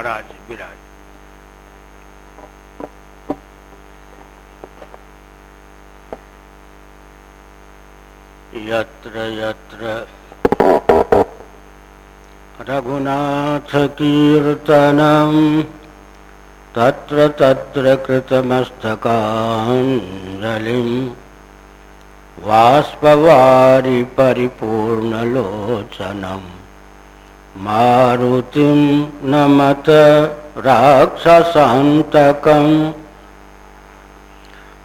महाराज विराज। यत्र यत्र। रघुनाथकीर्तनम् तत्र तत्र कृतमस्तकाञ्जलिम् वाष्पवारि परिपूर्णलोचनम् मारुतिं नमत राक्षसान्तकम्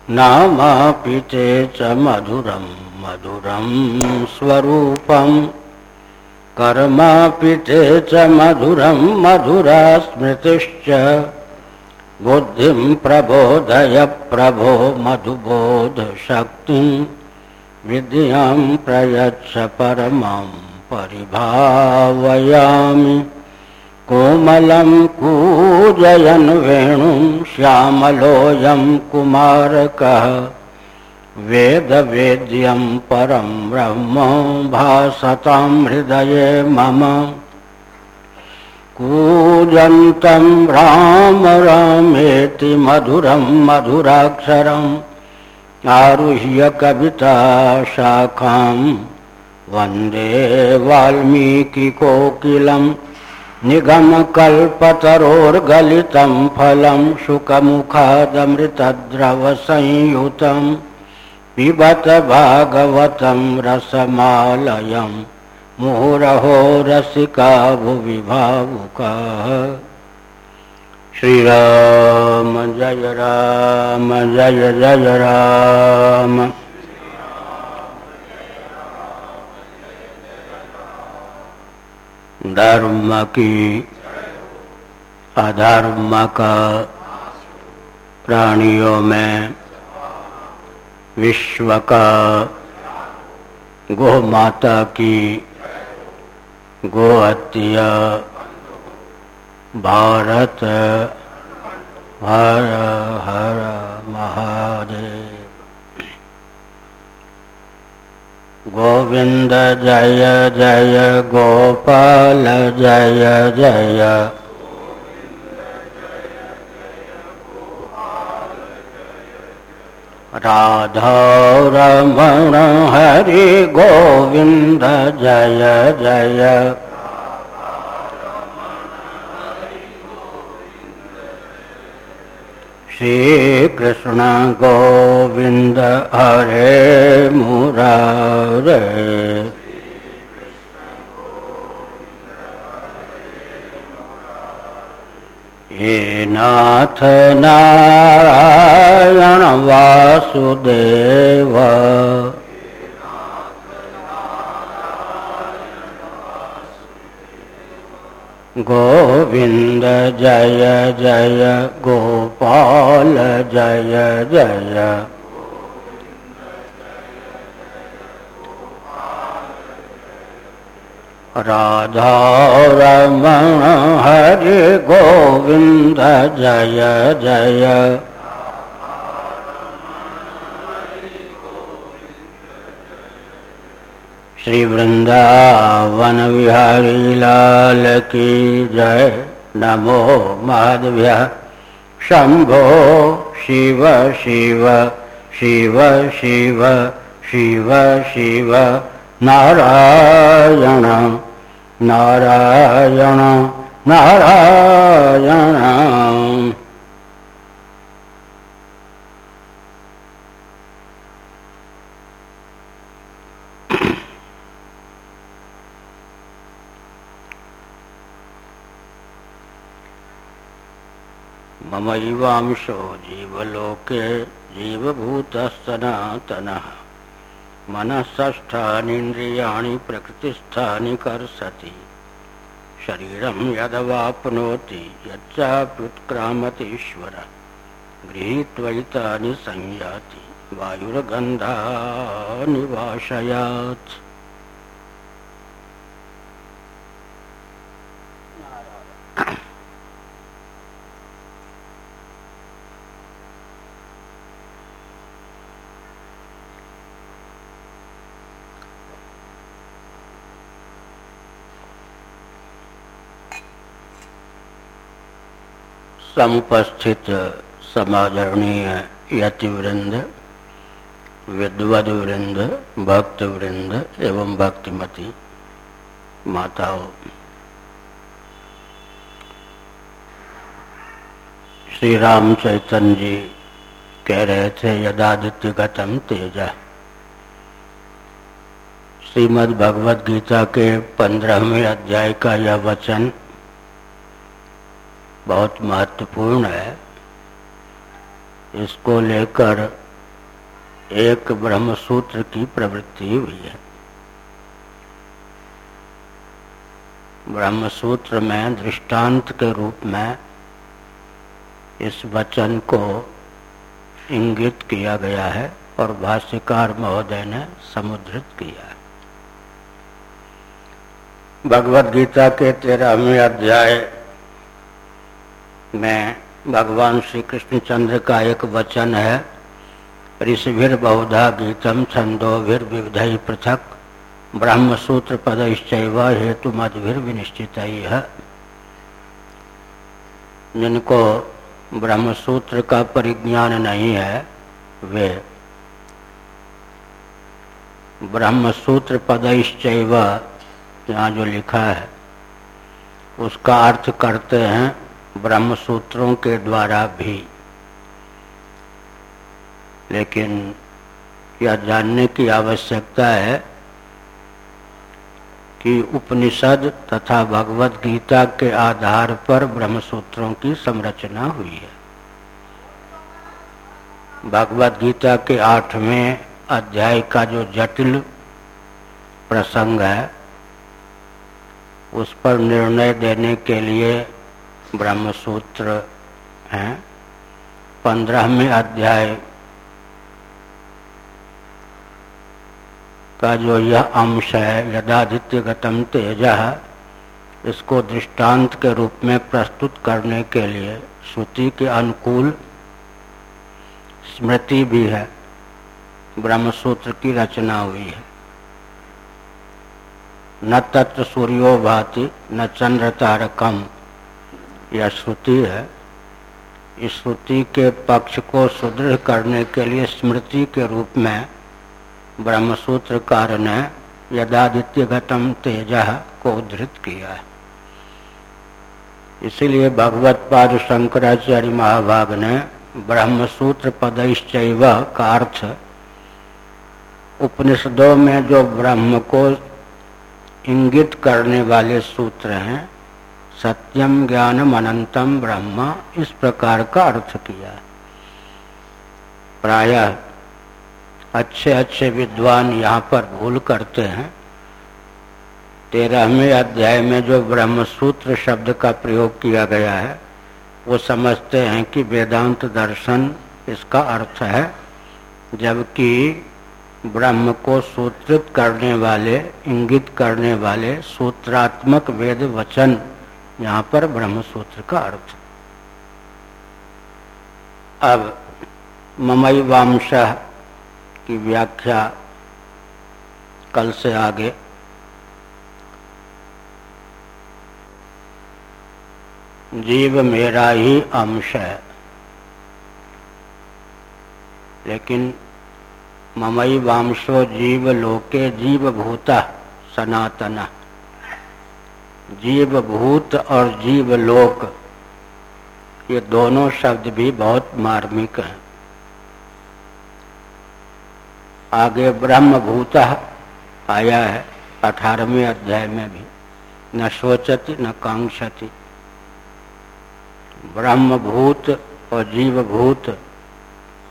नामापि ते च मधुरं मधुरं स्वरूपम् कर्मापि ते च मधुरं, मधुरा स्मृतिश्च। बुद्धिं प्रबोधय प्रभो मधुबोधशक्तिं। विद्यां प्रयच्छ परमाम्। परिभावयामि। कोमलं कूजयन् वेणुं श्यामलोऽयं कुमारकः। वेदवेद्यं परं ब्रह्म भासतां हृदये मम। कूजन्तं राम रामेति मधुरं मधुराक्षरम्। आरुह्य कविता शाखाम्। वंदे वाल्मीकिकोकिलम् निगमकल्पतरोर्गलितं फलं शुकमुखादमृतद्रवसंयुतं पिबत भागवतं रसमालयम् मुहुरहो रसिका भुवि भावुकाः श्रीराम जय राम, जय जय राम। धर्म की अधर्म का प्राणियों में विश्व का गो माता की गो हत्या, भारत हर हर महादेव। गोविंद जय जय गोपाल जय जय। रमण हरि गोविंद जय जय। श्री कृष्ण गोविंद हरे मुरारे। हे नाथ नारायण वासुदेव। गोविंद जय जय गोपाल जय जय। राधा रमण हरि गोविंद जय जय। श्री वृंदावन विहारी लाल की जय। नमो माधव्य। शंभो शिव शिव शिव शिव शिव शिव नारायण नारायण नारायण मम जीवांशो जीवलोके जीवभूतस्तनातनः मनःषष्ठानीन्द्रियाणि प्रकृतिस्थानि कर्षति। शरीरं यदवाप्नोति यच्चाप्युत्क्रामति ईश्वर गृहीत्वैतानि संयाति, वायुर्गन्धानि वाशयात्। समुपस्थित समादरणीय यतिवृंद विद्वद वृंद भक्त वृंद एवं भक्तिमती माताओं। श्री राम चैतन्य जी कह रहे थे, यदादित्य गतम तेज श्रीमद भगवद गीता के पंद्रहवें अध्याय का यह वचन बहुत महत्वपूर्ण है। इसको लेकर एक ब्रह्म सूत्र की प्रवृत्ति हुई है। ब्रह्म सूत्र में दृष्टांत के रूप में इस वचन को इंगित किया गया है और भाष्यकार महोदय ने समुद्रित किया है। भगवत गीता के तेरहवें अध्याय में भगवान श्री कृष्णचंद्र का एक वचन है। ऋषिभिर बहुधा गीतम, छंदोभिर विविध पृथक। ब्रह्म सूत्र पद हेतु मधुभिर विनिश्चित। है जिनको ब्रह्म सूत्र का परिज्ञान नहीं है, वे ब्रह्म सूत्र पद यहाँ जो लिखा है, उसका अर्थ करते हैं ब्रह्म सूत्रों के द्वारा भी। लेकिन यह जानने की आवश्यकता है कि उपनिषद तथा भगवत गीता के आधार पर ब्रह्म सूत्रों की संरचना हुई है। भगवत गीता के आठवें अध्याय का जो जटिल प्रसंग है, उस पर निर्णय देने के लिए ब्रह्म सूत्र है। पंद्रहवें अध्याय का जो यह अंश है, यदादित्य गतम तेज, इसको दृष्टांत के रूप में प्रस्तुत करने के लिए श्रुति के अनुकूल स्मृति भी है। ब्रह्म सूत्र की रचना हुई है। न तत्व सूर्यो भाति, न चंद्र तारकम। यह श्रुति है, इस श्रुति के पक्ष को सुदृढ़ करने के लिए स्मृति के रूप में ब्रह्मसूत्र ब्रह्मसूत्रकार ने यदादित्य घटम तेज को उद्धृत किया है। इसीलिए भगवत पाद शंकराचार्य महाभाग ने ब्रह्मसूत्र पदश्चैव का अर्थ उपनिषदों में जो ब्रह्म को इंगित करने वाले सूत्र हैं सत्यम ज्ञानम अनंतम ब्रह्म, इस प्रकार का अर्थ किया। प्राय अच्छे अच्छे विद्वान यहाँ पर भूल करते हैं। तेरहवें अध्याय में जो ब्रह्म सूत्र शब्द का प्रयोग किया गया है, वो समझते हैं कि वेदांत दर्शन इसका अर्थ है, जबकि ब्रह्म को सूत्रित करने वाले, इंगित करने वाले सूत्रात्मक वेद वचन यहाँ पर ब्रह्म सूत्र का अर्थ। अब ममई वांश की व्याख्या कल से आगे। जीव मेरा ही अंश है। लेकिन ममई वांशो जीव लोके जीव भूता सनातना। जीव भूत और जीव लोक ये दोनों शब्द भी बहुत मार्मिक हैं। आगे ब्रह्म भूत आया है, अठारहवें अध्याय में भी। न सोचती, न कांक्षति। ब्रह्म भूत और जीव भूत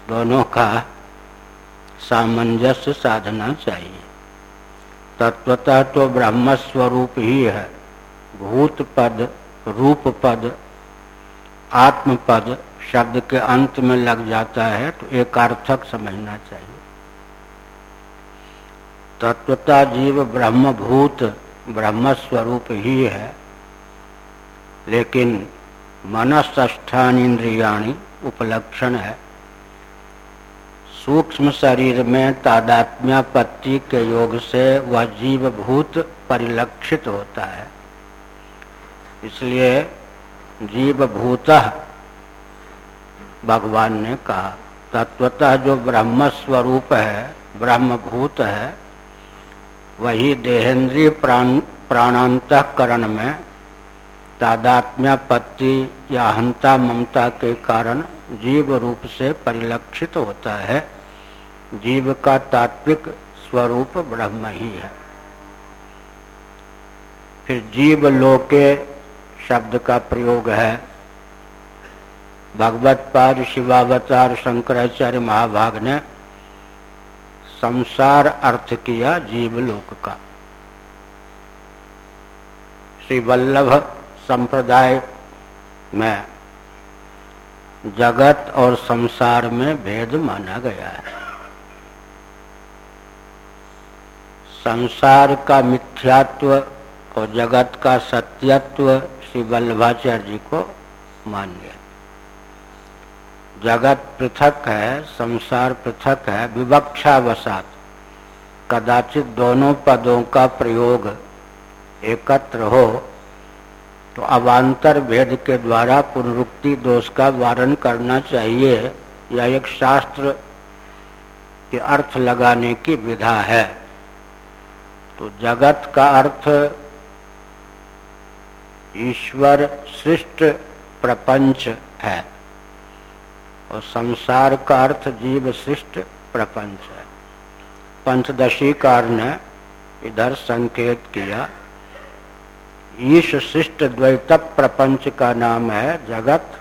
दोनों का सामंजस्य साधना चाहिए। तत्वता तो ब्रह्म स्वरूप ही है। भूत पद, रूप पद, आत्म पद शब्द के अंत में लग जाता है तो एक अर्थक समझना चाहिए। तत्वता जीव ब्रह्म भूत, ब्रह्म स्वरूप ही है। लेकिन मनस्थान इंद्रियाणी उपलक्षण है। सूक्ष्म शरीर में तादात्म्यापत्ति के योग से वह जीव भूत परिलक्षित होता है। इसलिए जीव भूत भगवान ने कहा, तत्वतः जो ब्रह्म स्वरूप है ब्रह्म भूत है, वही देहेंद्रीय प्राण, प्राणांतकरण में तादात्म्यापत्ति या हंता ममता के कारण जीव रूप से परिलक्षित होता है। जीव का तात्विक स्वरूप ब्रह्म ही है। फिर जीव लोके शब्द का प्रयोग है। भगवत पाद शिवावतार शंकराचार्य महाभाग ने संसार अर्थ किया जीवलोक का। श्री वल्लभ संप्रदाय में जगत और संसार में भेद माना गया है। संसार का मिथ्यात्व और जगत का सत्यत्व श्री वल्लभाचार्य जी को मान्य जगत पृथक है, संसार पृथक है विवक्षा वसात कदाचित दोनों पदों का प्रयोग एकत्र हो तो अवान्तर भेद के द्वारा पुनरुक्ति दोष का वारण करना चाहिए या एक शास्त्र के अर्थ लगाने की विधा है। तो जगत का अर्थ ईश्वर सृष्ट प्रपंच है। और संसार का अर्थ जीव सृष्ट प्रपंच है। पंचदशी कार ने इधर संकेत किया, ईश सृष्ट द्वैत प्रपंच का नाम है जगत,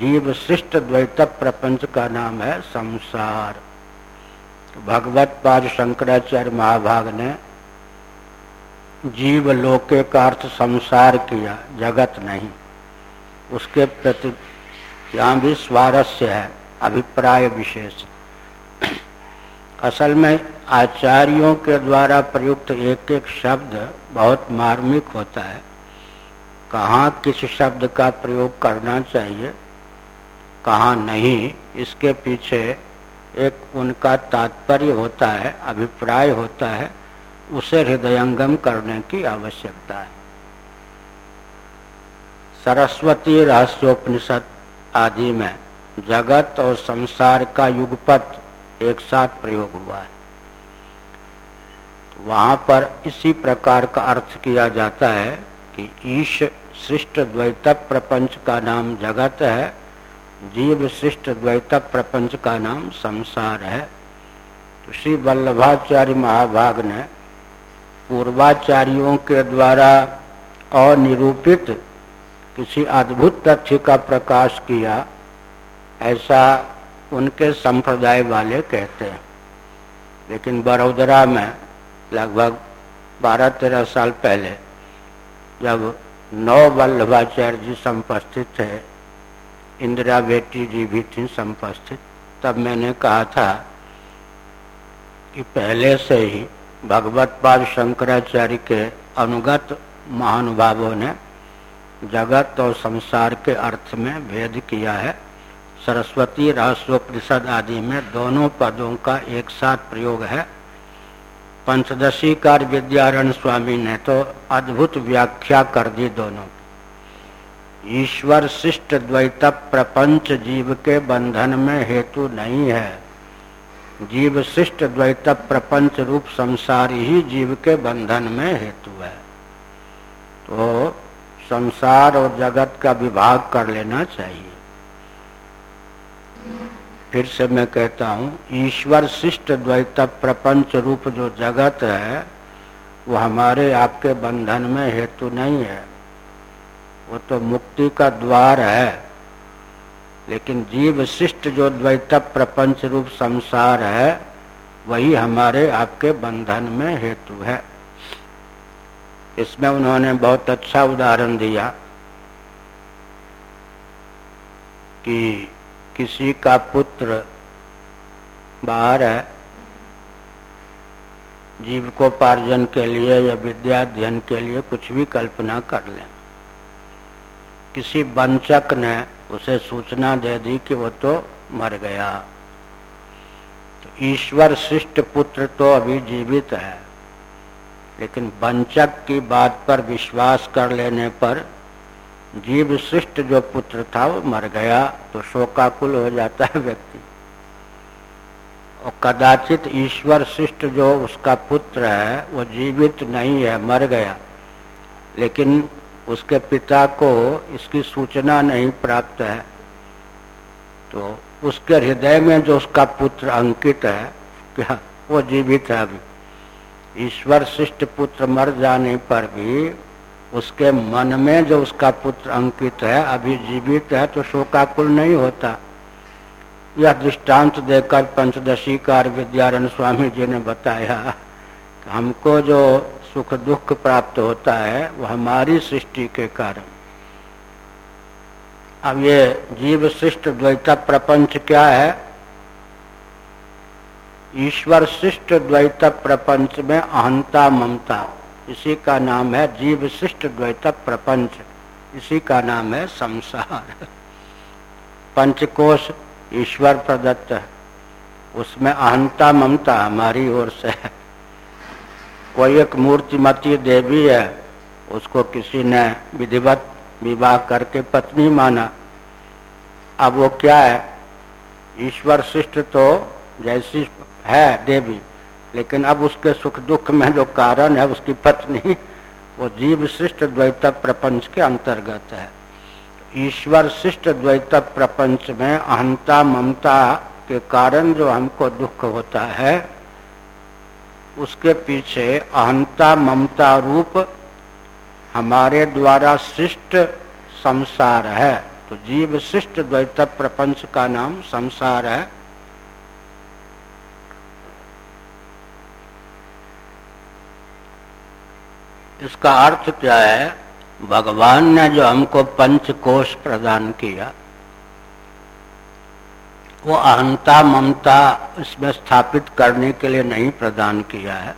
जीव सृष्ट द्वैत प्रपंच का नाम है संसार। भगवत पाद शंकराचार्य महाभाग ने जीव लोके का अर्थ संसार किया जगत नहीं। उसके प्रति यहाँ भी स्वारस्य है, अभिप्राय विशेष। असल में आचार्यों के द्वारा प्रयुक्त एक एक शब्द बहुत मार्मिक होता है। कहाँ किस शब्द का प्रयोग करना चाहिए, कहाँ नहीं, इसके पीछे एक उनका तात्पर्य होता है, अभिप्राय होता है। उसे हृदयंगम करने की आवश्यकता है। सरस्वती रहस्योपनिषद आदि में जगत और संसार का युगपत एक साथ प्रयोग हुआ है। वहाँ पर इसी प्रकार का अर्थ किया जाता है कि ईश सृष्ट द्वैत प्रपंच का नाम जगत है, जीव सृष्ट द्वैत प्रपंच का नाम संसार है। तो श्री वल्लभाचार्य महाभाग ने पूर्वाचार्यों के द्वारा अनिरूपित किसी अद्भुत तथ्य का प्रकाश किया, ऐसा उनके संप्रदाय वाले कहते हैं। लेकिन बड़ोदरा में, लगभग बारह तेरह साल पहले, जब नौ वल्लभाचार्य जी संपस्थित थे, इंदिरा बेटी जी भी थी संपस्थित, तब मैंने कहा था कि पहले से ही भगवत पाद शंकराचार्य के अनुगत महानुभावों ने जगत और संसार के अर्थ में भेद किया है। सरस्वती रहस्योपनिषद आदि में दोनों पदों का एक साथ प्रयोग है। पंचदशी कार विद्यारण स्वामी ने तो अद्भुत व्याख्या कर दी दोनों ईश्वर शिष्ट द्वैत प्रपंच जीव के बंधन में हेतु नहीं है। जीव शिष्ट द्वैत प्रपंच रूप संसार ही जीव के बंधन में हेतु है। तो संसार और जगत का विभाग कर लेना चाहिए। फिर से मैं कहता हूँ, ईश्वर शिष्ट द्वैत प्रपंच रूप जो जगत है, वो हमारे आपके बंधन में हेतु नहीं है। वो तो मुक्ति का द्वार है। लेकिन जीव शिष्ट जो द्वैत प्रपंच रूप संसार है, वही हमारे आपके बंधन में हेतु है। इसमें उन्होंने बहुत अच्छा उदाहरण दिया कि किसी का पुत्र बाहर है जीविकोपार्जन के लिए या विद्या अध्ययन के लिए कुछ भी कल्पना कर लें। किसी वंचक ने उसे सूचना दे दी कि वो तो मर गया। तो ईश्वर शिष्ट पुत्र तो अभी जीवित है। लेकिन वंचक की बात पर विश्वास कर लेने पर जीव शिष्ट जो पुत्र था वो मर गया तो शोकाकुल हो जाता है व्यक्ति। और कदाचित ईश्वर शिष्ट जो उसका पुत्र है, वो जीवित नहीं है, मर गया। लेकिन उसके पिता को इसकी सूचना नहीं प्राप्त है। तो उसके हृदय में जो उसका पुत्र अंकित है, क्या वो जीवित है अभी? ईश्वर शिष्ट पुत्र मर जाने पर भी उसके मन में जो उसका पुत्र अंकित है, अभी जीवित है तो शोकाकुल नहीं होता। यह दृष्टांत देकर पंचदशी कार विद्यारण स्वामी जी ने बताया हमको जो सुख दुख प्राप्त होता है, वह हमारी सृष्टि के कारण। अब ये जीव शिष्ट द्वैत प्रपंच क्या है? ईश्वर शिष्ट द्वैत प्रपंच में अहंता ममता, इसी का नाम है जीव शिष्ट द्वैत प्रपंच, इसी का नाम है संसार। पंचकोश ईश्वर प्रदत्त है, उसमें अहंता ममता हमारी ओर से है। कोई एक मूर्तिमती देवी है, उसको किसी ने विधिवत विवाह करके पत्नी माना। अब वो क्या है? ईश्वर शिष्ट तो जैसी है देवी, लेकिन अब उसके सुख दुख में जो कारण है, उसकी पत्नी, वो जीव शिष्ट द्वैत प्रपंच के अंतर्गत है। ईश्वर शिष्ट द्वैत प्रपंच में अहंता ममता के कारण जो हमको दुख होता है उसके पीछे अहंता ममता रूप हमारे द्वारा शिष्ट संसार है। तो जीव शिष्ट द्वैत प्रपंच का नाम संसार है। इसका अर्थ क्या है? भगवान ने जो हमको पंच कोश प्रदान किया वो अहंता ममता इसमें स्थापित करने के लिए नहीं प्रदान किया है।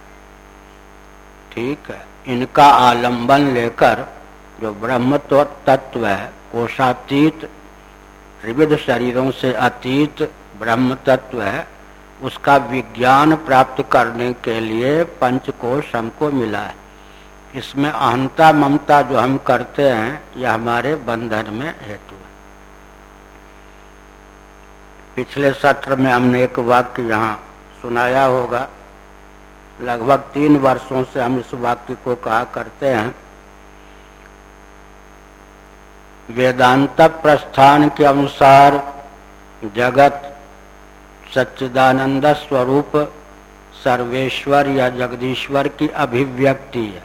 ठीक है। इनका आलंबन लेकर जो ब्रह्म तत्व है कोशातीत विविध शरीरों से अतीत ब्रह्म तत्व है, उसका विज्ञान प्राप्त करने के लिए पंच पंचकोश हमको मिला है। इसमें अहंता ममता जो हम करते हैं, यह हमारे बंधन में हेतु है पिछले सत्र में हमने एक वाक्य यहाँ सुनाया होगा। लगभग तीन वर्षों से हम इस वाक्य को कहा करते हैं। वेदांत प्रस्थान के अनुसार जगत सच्चिदानंद स्वरूप सर्वेश्वर या जगदीश्वर की अभिव्यक्ति है।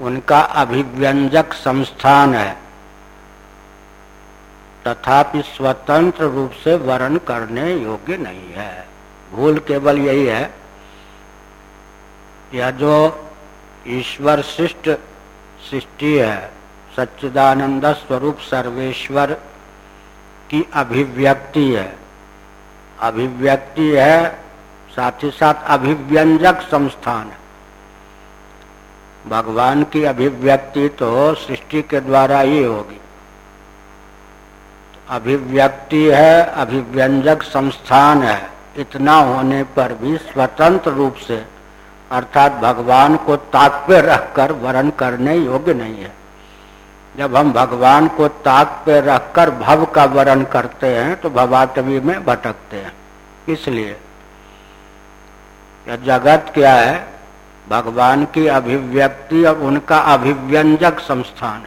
उनका अभिव्यंजक संस्थान है। तथापि स्वतंत्र रूप से वर्ण करने योग्य नहीं है। भूल केवल यही है यह जो ईश्वर शिष्ट सृष्टि है, सच्चिदानंद स्वरूप सर्वेश्वर की अभिव्यक्ति है। अभिव्यक्ति है, साथ ही साथ अभिव्यंजक संस्थान। भगवान की अभिव्यक्ति तो सृष्टि के द्वारा ही होगी। अभिव्यक्ति है, अभिव्यंजक संस्थान है। इतना होने पर भी स्वतंत्र रूप से, अर्थात भगवान को ताक पे रखकर वर्ण करने योग्य नहीं है। जब हम भगवान को ताक पे रखकर भव का वर्ण करते हैं तो भवाटवी में भटकते हैं। इसलिए जगत क्या है? भगवान की अभिव्यक्ति और उनका अभिव्यंजक संस्थान।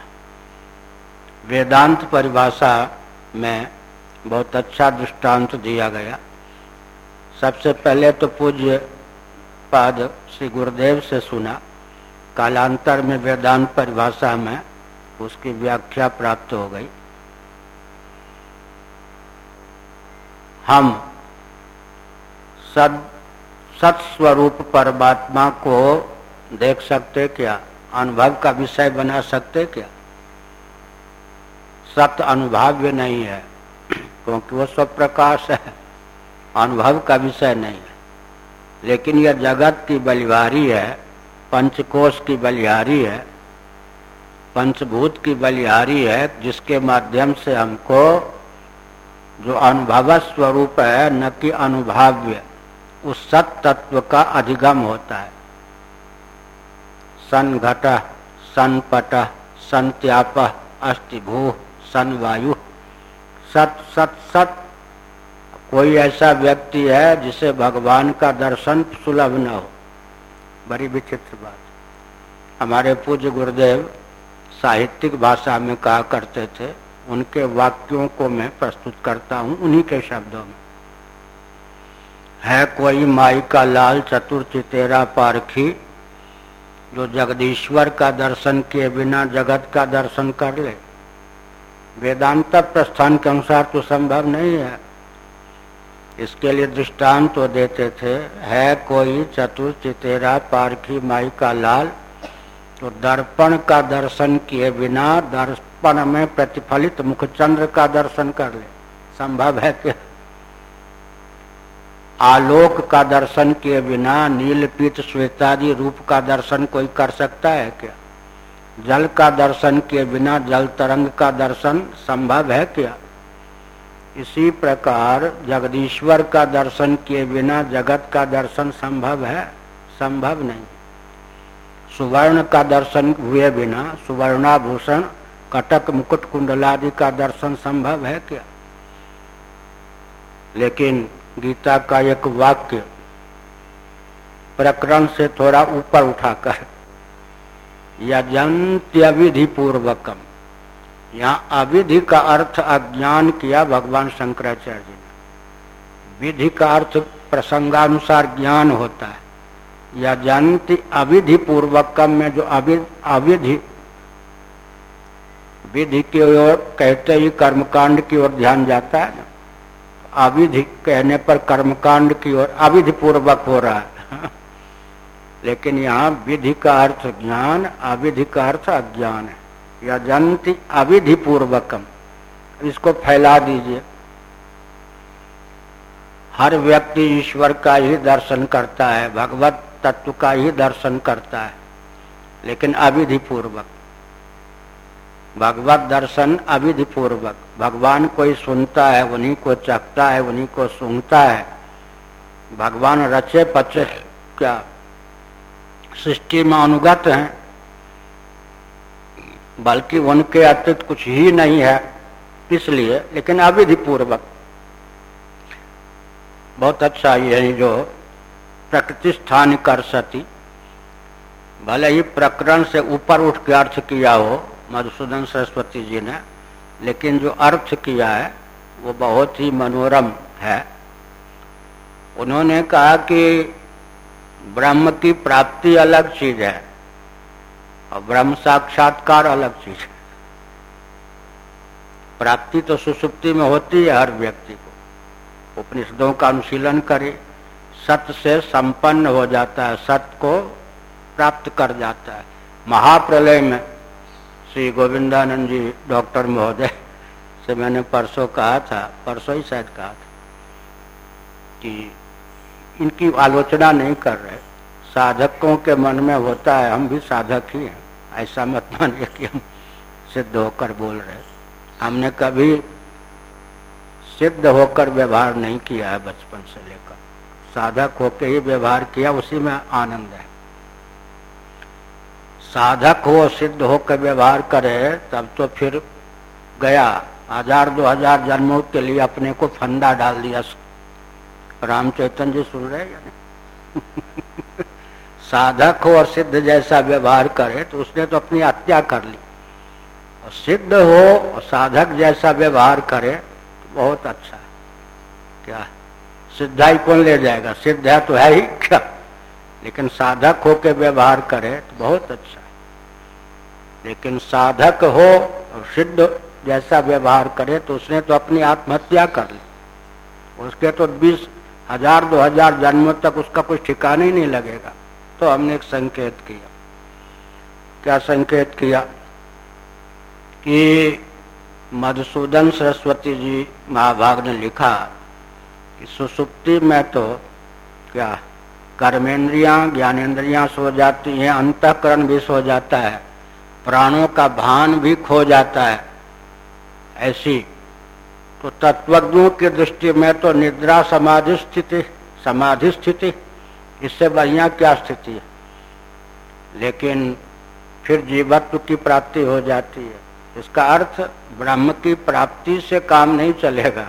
वेदांत परिभाषा में बहुत अच्छा दृष्टांत दिया गया। सबसे पहले तो पूज्य पाद श्री गुरुदेव से सुना। कालांतर में वेदांत परिभाषा में उसकी व्याख्या प्राप्त हो गई। हम सद सत्स्वरूप परमात्मा को देख सकते क्या? अनुभव का विषय बना सकते क्या? सत्य अनुभाव्य नहीं है, क्योंकि वो सब प्रकाश है, अनुभव का विषय नहीं है। लेकिन यह जगत की बलिहारी है, पंचकोश की बलिहारी है, पंचभूत की बलिहारी है, जिसके माध्यम से हमको जो अनुभव स्वरूप है, न कि अनुभाव्य, उस सत तत्व का अधिगम होता है। सन घट सन पट संत्याप अस्ति भू सन वायु सत सत सत। कोई ऐसा व्यक्ति है जिसे भगवान का दर्शन सुलभ न हो। बड़ी विचित्र बात। हमारे पूज्य गुरुदेव साहित्यिक भाषा में कहा करते थे, उनके वाक्यों को मैं प्रस्तुत करता हूँ, उन्हीं के शब्दों में। है कोई माई का लाल चतुर चितेरा पारखी, जो जगदीश्वर का दर्शन किए बिना जगत का दर्शन कर ले? वेदांत प्रस्थान के अनुसार तो संभव नहीं है। इसके लिए दृष्टांत तो देते थे, है कोई चतुर चितेरा पारखी माई का लाल? तो दर्पण का दर्शन किए बिना दर्पण में प्रतिफलित मुखचंद्र का दर्शन कर ले। संभव है क्या? आलोक का दर्शन किए बिना नील पीत श्वेतादि रूप का दर्शन कोई कर सकता है क्या? जल का दर्शन किए बिना जल तरंग का दर्शन संभव है क्या? इसी प्रकार जगदीश्वर का दर्शन किए बिना जगत का दर्शन संभव है? संभव नहीं। सुवर्ण का दर्शन हुए बिना सुवर्णाभूषण, कटक, मुकुट, कुंडलादि का दर्शन संभव है क्या? लेकिन गीता का एक वाक्य प्रकरण से थोड़ा ऊपर उठाकर यजंत्यविधि पूर्वकम यहाँ अविधि का अर्थ अज्ञान किया भगवान शंकराचार्य ने। विधि का अर्थ प्रसंगानुसार ज्ञान होता है। या यजंती अविधि पूर्वकम में जो अविधि, विधि की ओर कहते ही कर्मकांड की ओर ध्यान जाता है ना। अविधि कहने पर कर्मकांड की ओर अविधि पूर्वक हो रहा है। लेकिन यहाँ विधि का अर्थ ज्ञान, अविधि का अर्थ अज्ञान है। या जनती अविधि पूर्वकम इसको फैला दीजिए। हर व्यक्ति ईश्वर का ही दर्शन करता है, भगवत तत्व का ही दर्शन करता है, लेकिन अविधि पूर्वक भगवत दर्शन अविधि पूर्वक भगवान कोई सुनता है, उन्हीं को चखता है, उन्हीं को सुनता है। भगवान रचे पचे क्या? सृष्टि में अनुगत हैं, बल्कि उनके अतिरिक्त कुछ ही नहीं है इसलिए, लेकिन अविधि पूर्वक बहुत अच्छा ये जो प्रकृति स्थान कर सती। भले ही प्रकरण से ऊपर उठ के अर्थ किया हो, मधुसूदन सरस्वती जी ने, लेकिन जो अर्थ किया है, वो बहुत ही मनोरम है। उन्होंने कहा कि ब्रह्म की प्राप्ति अलग चीज़ है और ब्रह्म साक्षात्कार अलग चीज़ है। प्राप्ति तो सुसुप्ति में होती है हर व्यक्ति को। उपनिषदों का अनुशीलन करे सत्य से संपन्न हो जाता है सत्य को प्राप्त कर जाता है। महाप्रलय में श्री गोविंदानंद जी, डॉक्टर महोदय से मैंने परसों कहा था, परसों ही शायद कहा था कि इनकी आलोचना नहीं कर रहे। साधकों के मन में होता है, हम भी साधक ही हैं। ऐसा मत मानिए कि हम सिद्ध होकर बोल रहे हमने कभी सिद्ध होकर व्यवहार नहीं किया है बचपन से लेकर। साधक होकर ही व्यवहार किया, उसी में आनंद है। साधक हो, सिद्ध होकर व्यवहार करे, तब तो फिर गया। हज़ार दो हज़ार जन्मों के लिए अपने को फंदा डाल दिया राम जी सुन रहे हैं साधक हो और सिद्ध जैसा व्यवहार करे तो उसने तो अपनी हत्या कर ली। और सिद्ध हो और साधक जैसा व्यवहार करे तो बहुत अच्छा है। क्या? सिद्धाई कौन ले जाएगा? सिद्ध है तो है ही, क्या? लेकिन साधक हो के व्यवहार करे तो बहुत अच्छा लेकिन साधक हो और सिद्ध जैसा व्यवहार करे तो उसने तो अपनी आत्महत्या कर ली। उसके तो बीस हज़ार, दो हज़ार जन्मों तक उसका कुछ ठिकाना ही नहीं लगेगा। तो हमने एक संकेत किया। क्या संकेत किया? कि मधुसूदन सरस्वती जी महाभाग ने लिखा कि सुसुप्ति में तो क्या कर्मेंद्रिया ज्ञानेन्द्रिया सो जाती हैं, अंतकरण भी सो जाता है, प्राणों का भान भी खो जाता है। ऐसी तो तत्वज्ञों की दृष्टि में तो निद्रा समाधि स्थिति समाधि स्थिति, इससे बढ़िया क्या स्थिति है? लेकिन फिर जीवत्व की प्राप्ति हो जाती है। इसका अर्थ, ब्रह्म की प्राप्ति से काम नहीं चलेगा।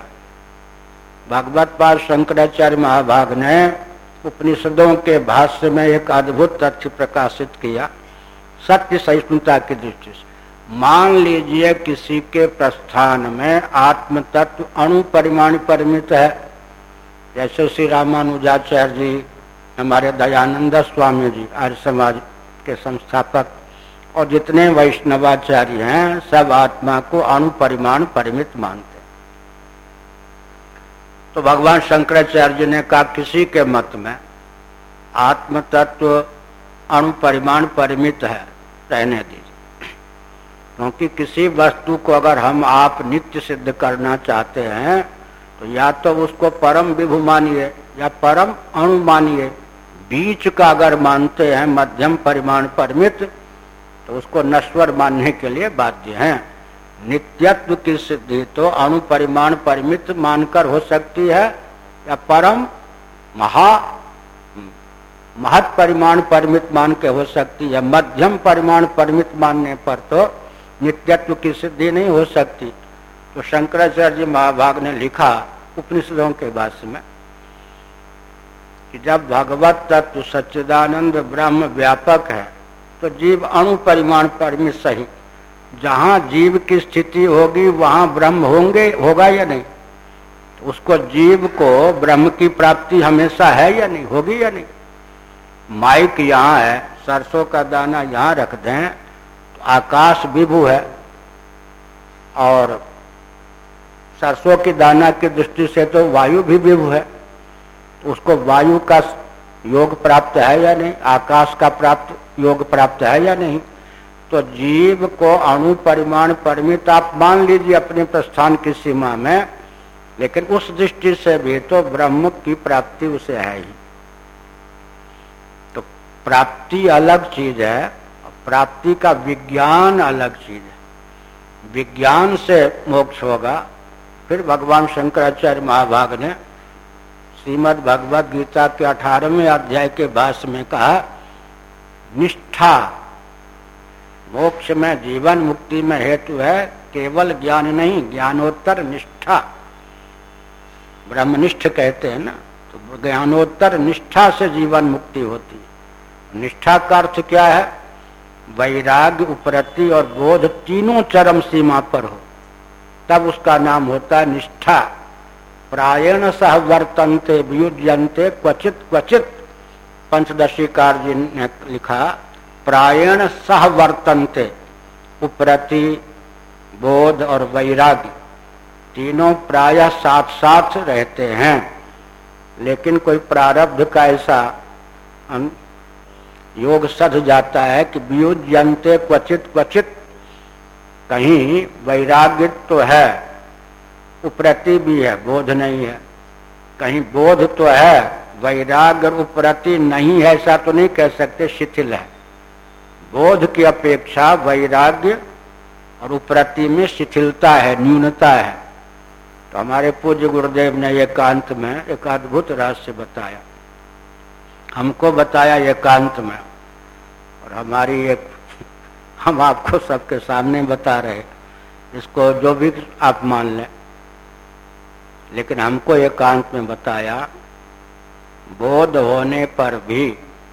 भगवत पाद शंकराचार्य महाभाग ने उपनिषदों के भाष्य में एक अद्भुत तथ्य प्रकाशित किया, सत्य सहिष्णुता की दृष्टि से। मान लीजिए किसी के प्रस्थान में आत्म तत्व अणु परिमाण परिमित है। जैसे श्री रामानुजाचार्य जी, हमारे दयानंद स्वामी जी, आर्य समाज के संस्थापक, और जितने वैष्णवाचार्य हैं, सब आत्मा को अणु परिमाण परिमित मानते तो भगवान शंकराचार्य ने कहा, किसी के मत में आत्म तत्व अणु परिमाण परिमित है, रहने दीजिए। क्योंकि किसी वस्तु को अगर हम आप नित्य सिद्ध करना चाहते हैं तो या तो उसको परम विभु मानिए, या परम अणु मानिए। बीच का अगर मानते हैं, मध्यम परिमाण परिमित तो उसको नश्वर मानने के लिए बाध्य हैं। नित्यत्व की सिद्धि तो अणु परिमाण परिमित मानकर हो सकती है, या परम महा, महत परिमाण परिमित मान के हो सकती है। मध्यम परिमाण परिमित मानने पर तो नित्यत्व की सिद्धि नहीं हो सकती। तो शंकराचार्य जी महाभाग ने लिखा उपनिषदों के भाष्य में कि जब भगवत तत्व सच्चिदानंद ब्रह्म व्यापक है तो जीव अणु परिमाण परिमित सही। जहाँ जीव की स्थिति होगी, वहाँ ब्रह्म होंगे, होगा या नहीं? तो उसको जीव को ब्रह्म की प्राप्ति हमेशा है या नहीं, होगी या नहीं? माइक यहाँ है, सरसों का दाना यहाँ रख दें आकाश विभु है और सरसों की दाना की दृष्टि से तो वायु भी विभु है तो उसको वायु का योग प्राप्त है या नहीं? आकाश का प्राप्त योग प्राप्त है या नहीं? तो जीव को अणु परिमाण परिमित आप मान लीजिए अपने प्रस्थान की सीमा में, लेकिन उस दृष्टि से भी तो ब्रह्म की प्राप्ति उसे है ही। तो प्राप्ति अलग चीज़ है प्राप्ति का विज्ञान अलग चीज़ है। विज्ञान से मोक्ष होगा। फिर भगवान शंकराचार्य महाभाग ने श्रीमद भगवद गीता के अठारहवें अध्याय के भाष में कहा, निष्ठा मोक्ष में जीवन मुक्ति में हेतु है, केवल ज्ञान नहीं, ज्ञानोत्तर निष्ठा। ब्रह्मनिष्ठ कहते हैं ना तो ज्ञानोत्तर निष्ठा से जीवन मुक्ति होती है। निष्ठा का अर्थ क्या है? वैराग्य, उपरति और बोध तीनों चरम सीमा पर हो। तब उसका नाम होता है निष्ठा। प्रायण सह वर्तनते वियुजनते क्वचित क्वचित। पंचदशी कार्य ने लिखा, प्रायण सह वर्तनते, उप्रति, बोध और वैराग्य। तीनों प्राय साथ साथ रहते हैं। लेकिन कोई प्रारब्ध का ऐसा योग सध जाता है कि वियुजनते क्वचित क्वचित, कहीं वैराग्य तो है, उप्रति भी है, बोध नहीं है। कहीं बोध तो है, वैराग्य उप्रति नहीं है, ऐसा तो नहीं कह सकते, शिथिल है। बोध की अपेक्षा वैराग्य और उप्रति में शिथिलता है, न्यूनता है। तो हमारे पूज्य गुरुदेव ने एकांत में एक अद्भुत रहस्य बताया। हमको बताया एकांत में। और हमारी एक, हम आपको सबके सामने बता रहे इसको जो भी आप मान लें। लेकिन हमको एकांत में बताया, बोध होने पर भी,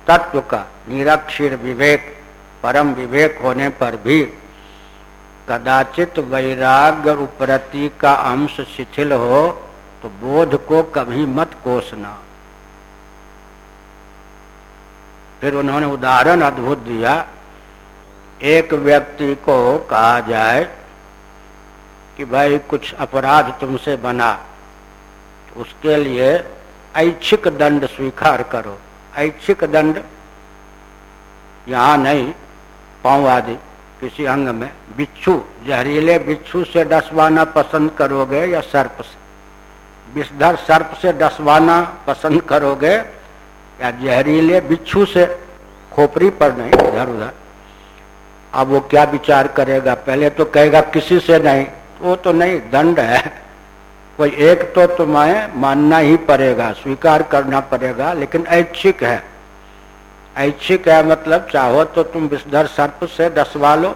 तत्व का निरक्षर विवेक, परम विवेक होने पर भी, कदाचित वैराग्य उपरति का अंश शिथिल हो तो बोध को कभी मत कोसना। फिर उन्होंने उदाहरण अद्भुत दिया। एक व्यक्ति को कहा जाए कि भाई, कुछ अपराध तुमसे बना, उसके लिए ऐच्छिक दंड स्वीकार करो। ऐच्छिक दंड? यहाँ नहीं पाँव आदि किसी अंग में। बिच्छू, जहरीले बिच्छू से डसवाना पसंद करोगे या सर्प से? विषधर सर्प से डसवाना पसंद करोगे या जहरीले बिच्छू से खोपड़ी पर नहीं, इधर उधर। अब वो क्या विचार करेगा? पहले तो कहेगा, किसी से नहीं। वो तो नहीं, दंड है। कोई एक तो तुम्हें मानना ही पड़ेगा, स्वीकार करना पड़ेगा, लेकिन ऐच्छिक है। ऐच्छिक है मतलब चाहो तो तुम विषधर सर्प से डसवा लो,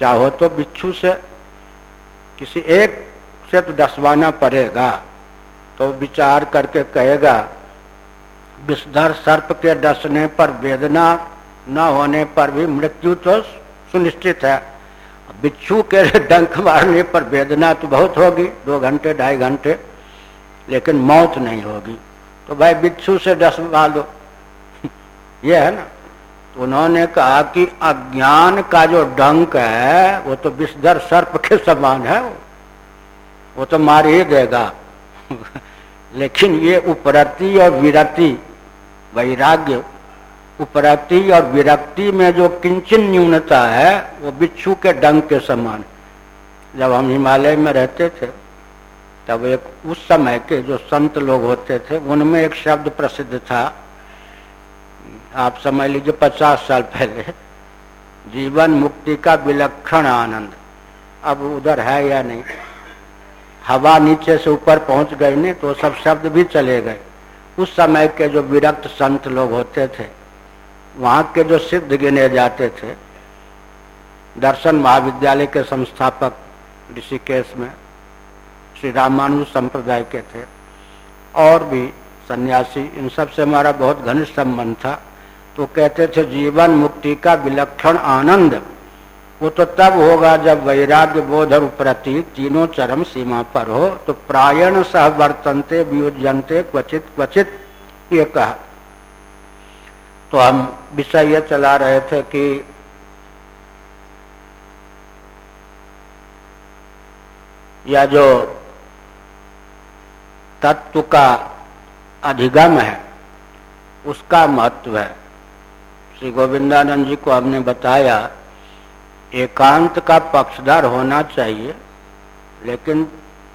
चाहो तो बिच्छू से। किसी एक से तो डसवाना पड़ेगा। तो विचार करके कहेगा विषधर सर्प के डसने पर वेदना न होने पर भी मृत्यु तो सुनिश्चित है। बिच्छू के डंक मारने पर वेदना तो बहुत होगी दो घंटे ढाई घंटे लेकिन मौत नहीं होगी। तो भाई बिच्छू से डसवा लो ये है ना? तो उन्होंने कहा कि अज्ञान का जो डंक है वो तो विषधर सर्प के समान है वो, वो तो मार ही देगा। लेकिन ये उपरति और विरति वैराग्य उपरति और विरक्ति में जो किंचन न्यूनता है, वो बिच्छू के डंग के समान जब हम हिमालय में रहते थे, तब एक उस समय के जो संत लोग होते थे, उनमें एक शब्द प्रसिद्ध था। आप समझ लीजिए, पचास साल पहले, जीवन मुक्ति का विलक्षण आनंद। अब उधर है या नहीं? हवा नीचे से ऊपर पहुँच गई ने तो सब शब्द भी चले गए। उस समय के जो विरक्त संत लोग होते थे, वहाँ के जो सिद्ध गिने जाते थे, दर्शन महाविद्यालय के संस्थापक ऋषिकेश में, श्री रामानु संप्रदाय के थे, और भी सन्यासी, इन सबसे हमारा बहुत घनिष्ठ संबंध था। तो कहते थे, जीवन मुक्ति का विलक्षण आनंद। वो तो तब होगा जब वैराग्य बोध और प्रति तीनों चरम सीमा पर हो तो प्रायण सह वर्तनते, वियुजनते, क्वचित क्वचित, ये कहा। तो हम विषय ये चला रहे थे कि या जो तत्व का अधिगम है, उसका महत्व है। श्री गोविंदानंद जी को हमने बताया एकांत का पक्षधर होना चाहिए, लेकिन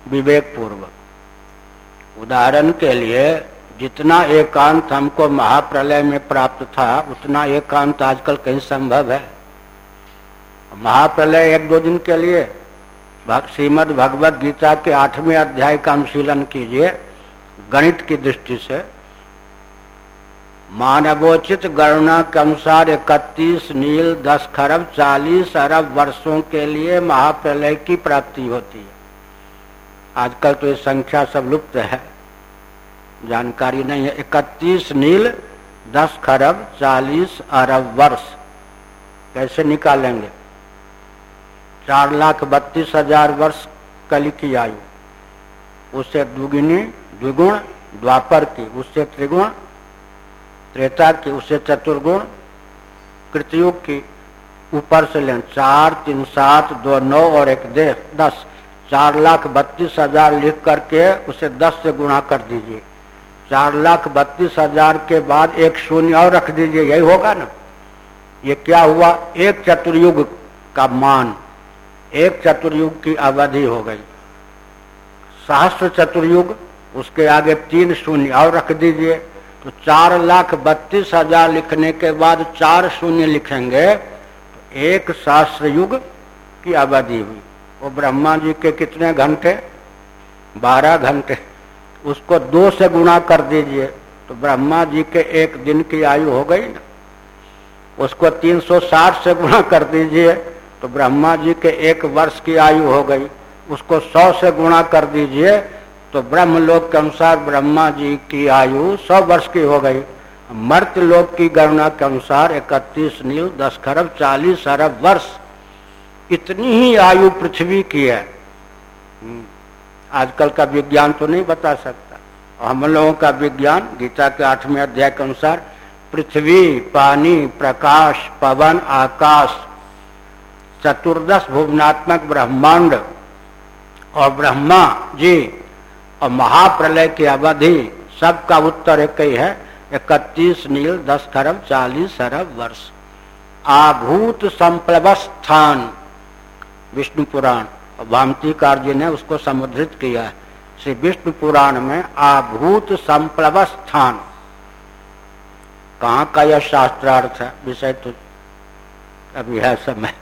विवेक पूर्वक उदाहरण के लिए, जितना एकांत हमको महाप्रलय में प्राप्त था, उतना एकांत आजकल कहीं संभव है। महाप्रलय एक दो दिन के लिए। श्रीमद भगवत गीता के आठवें अध्याय का अनुशीलन कीजिए, गणित की दृष्टि से। मानवोचित गणना के अनुसार इकतीस नील, दस खरब, चालीस अरब वर्षों के लिए महाप्रलय की प्राप्ति होती। है आजकल तो ये संख्या सब लुप्त है। जानकारी नहीं है। इकतीस नील, दस खरब, चालीस अरब वर्ष। कैसे निकालेंगे? चार लाख बत्तीस हज़ार वर्ष कल की आयु। उससे दुगुनी द्विगुण, द्वापर की। उससे त्रिगुण त्रेता की उससे चतुर्गुण कृतयुग की ऊपर से लें चार, तीन, सात, दो, नौ और एक दे दस। चार लाख बत्तीस हज़ार लिख करके उसे दस से गुणा कर दीजिए। चार लाख बत्तीस हज़ार के बाद एक शून्य और रख दीजिए, यही होगा ना? ये क्या हुआ? एक चतुर्युग का मान, एक चतुर्युग की अवधि हो गई। सहस्त्र चतुर्युग, उसके आगे तीन शून्य और रख दीजिए। तो चार लाख बत्तीस हज़ार लिखने के बाद चार शून्य लिखेंगे तो एक शास्त्र युग की आबादी हुई। वो ब्रह्मा जी के कितने घंटे? बारह घंटे। उसको दो से गुणा कर दीजिए तो ब्रह्मा जी के एक दिन की आयु हो गई ना। उसको 360 से गुणा कर दीजिए तो ब्रह्मा जी के एक वर्ष की आयु हो गई। उसको 100 से गुणा कर दीजिए तो ब्रह्म लोक के अनुसार ब्रह्मा जी की आयु सौ वर्ष की हो गई। मर्त लोक की गणना के अनुसार इकतीस नील दस खरब चालीस अरब वर्ष। इतनी ही आयु पृथ्वी की है। हम्म, आजकल का विज्ञान तो नहीं बता सकता। हम लोगों का विज्ञान गीता के आठवें अध्याय के अनुसार पृथ्वी पानी प्रकाश पवन आकाश चतुर्दश भुवनात्मक ब्रह्मांड और ब्रह्मा जी और महाप्रलय की अवधि सबका उत्तर एक ही है, इकतीस नील, दस खरब, चालीस अरब वर्ष। आभूत संप्लव स्थान विष्णु पुराण। भामतीकार जी ने उसको समुद्रित किया है। श्री विष्णु पुराण में आभूत संप्लव स्थान कहाँ का यह शास्त्रार्थ है? विषय तो अभी है समय।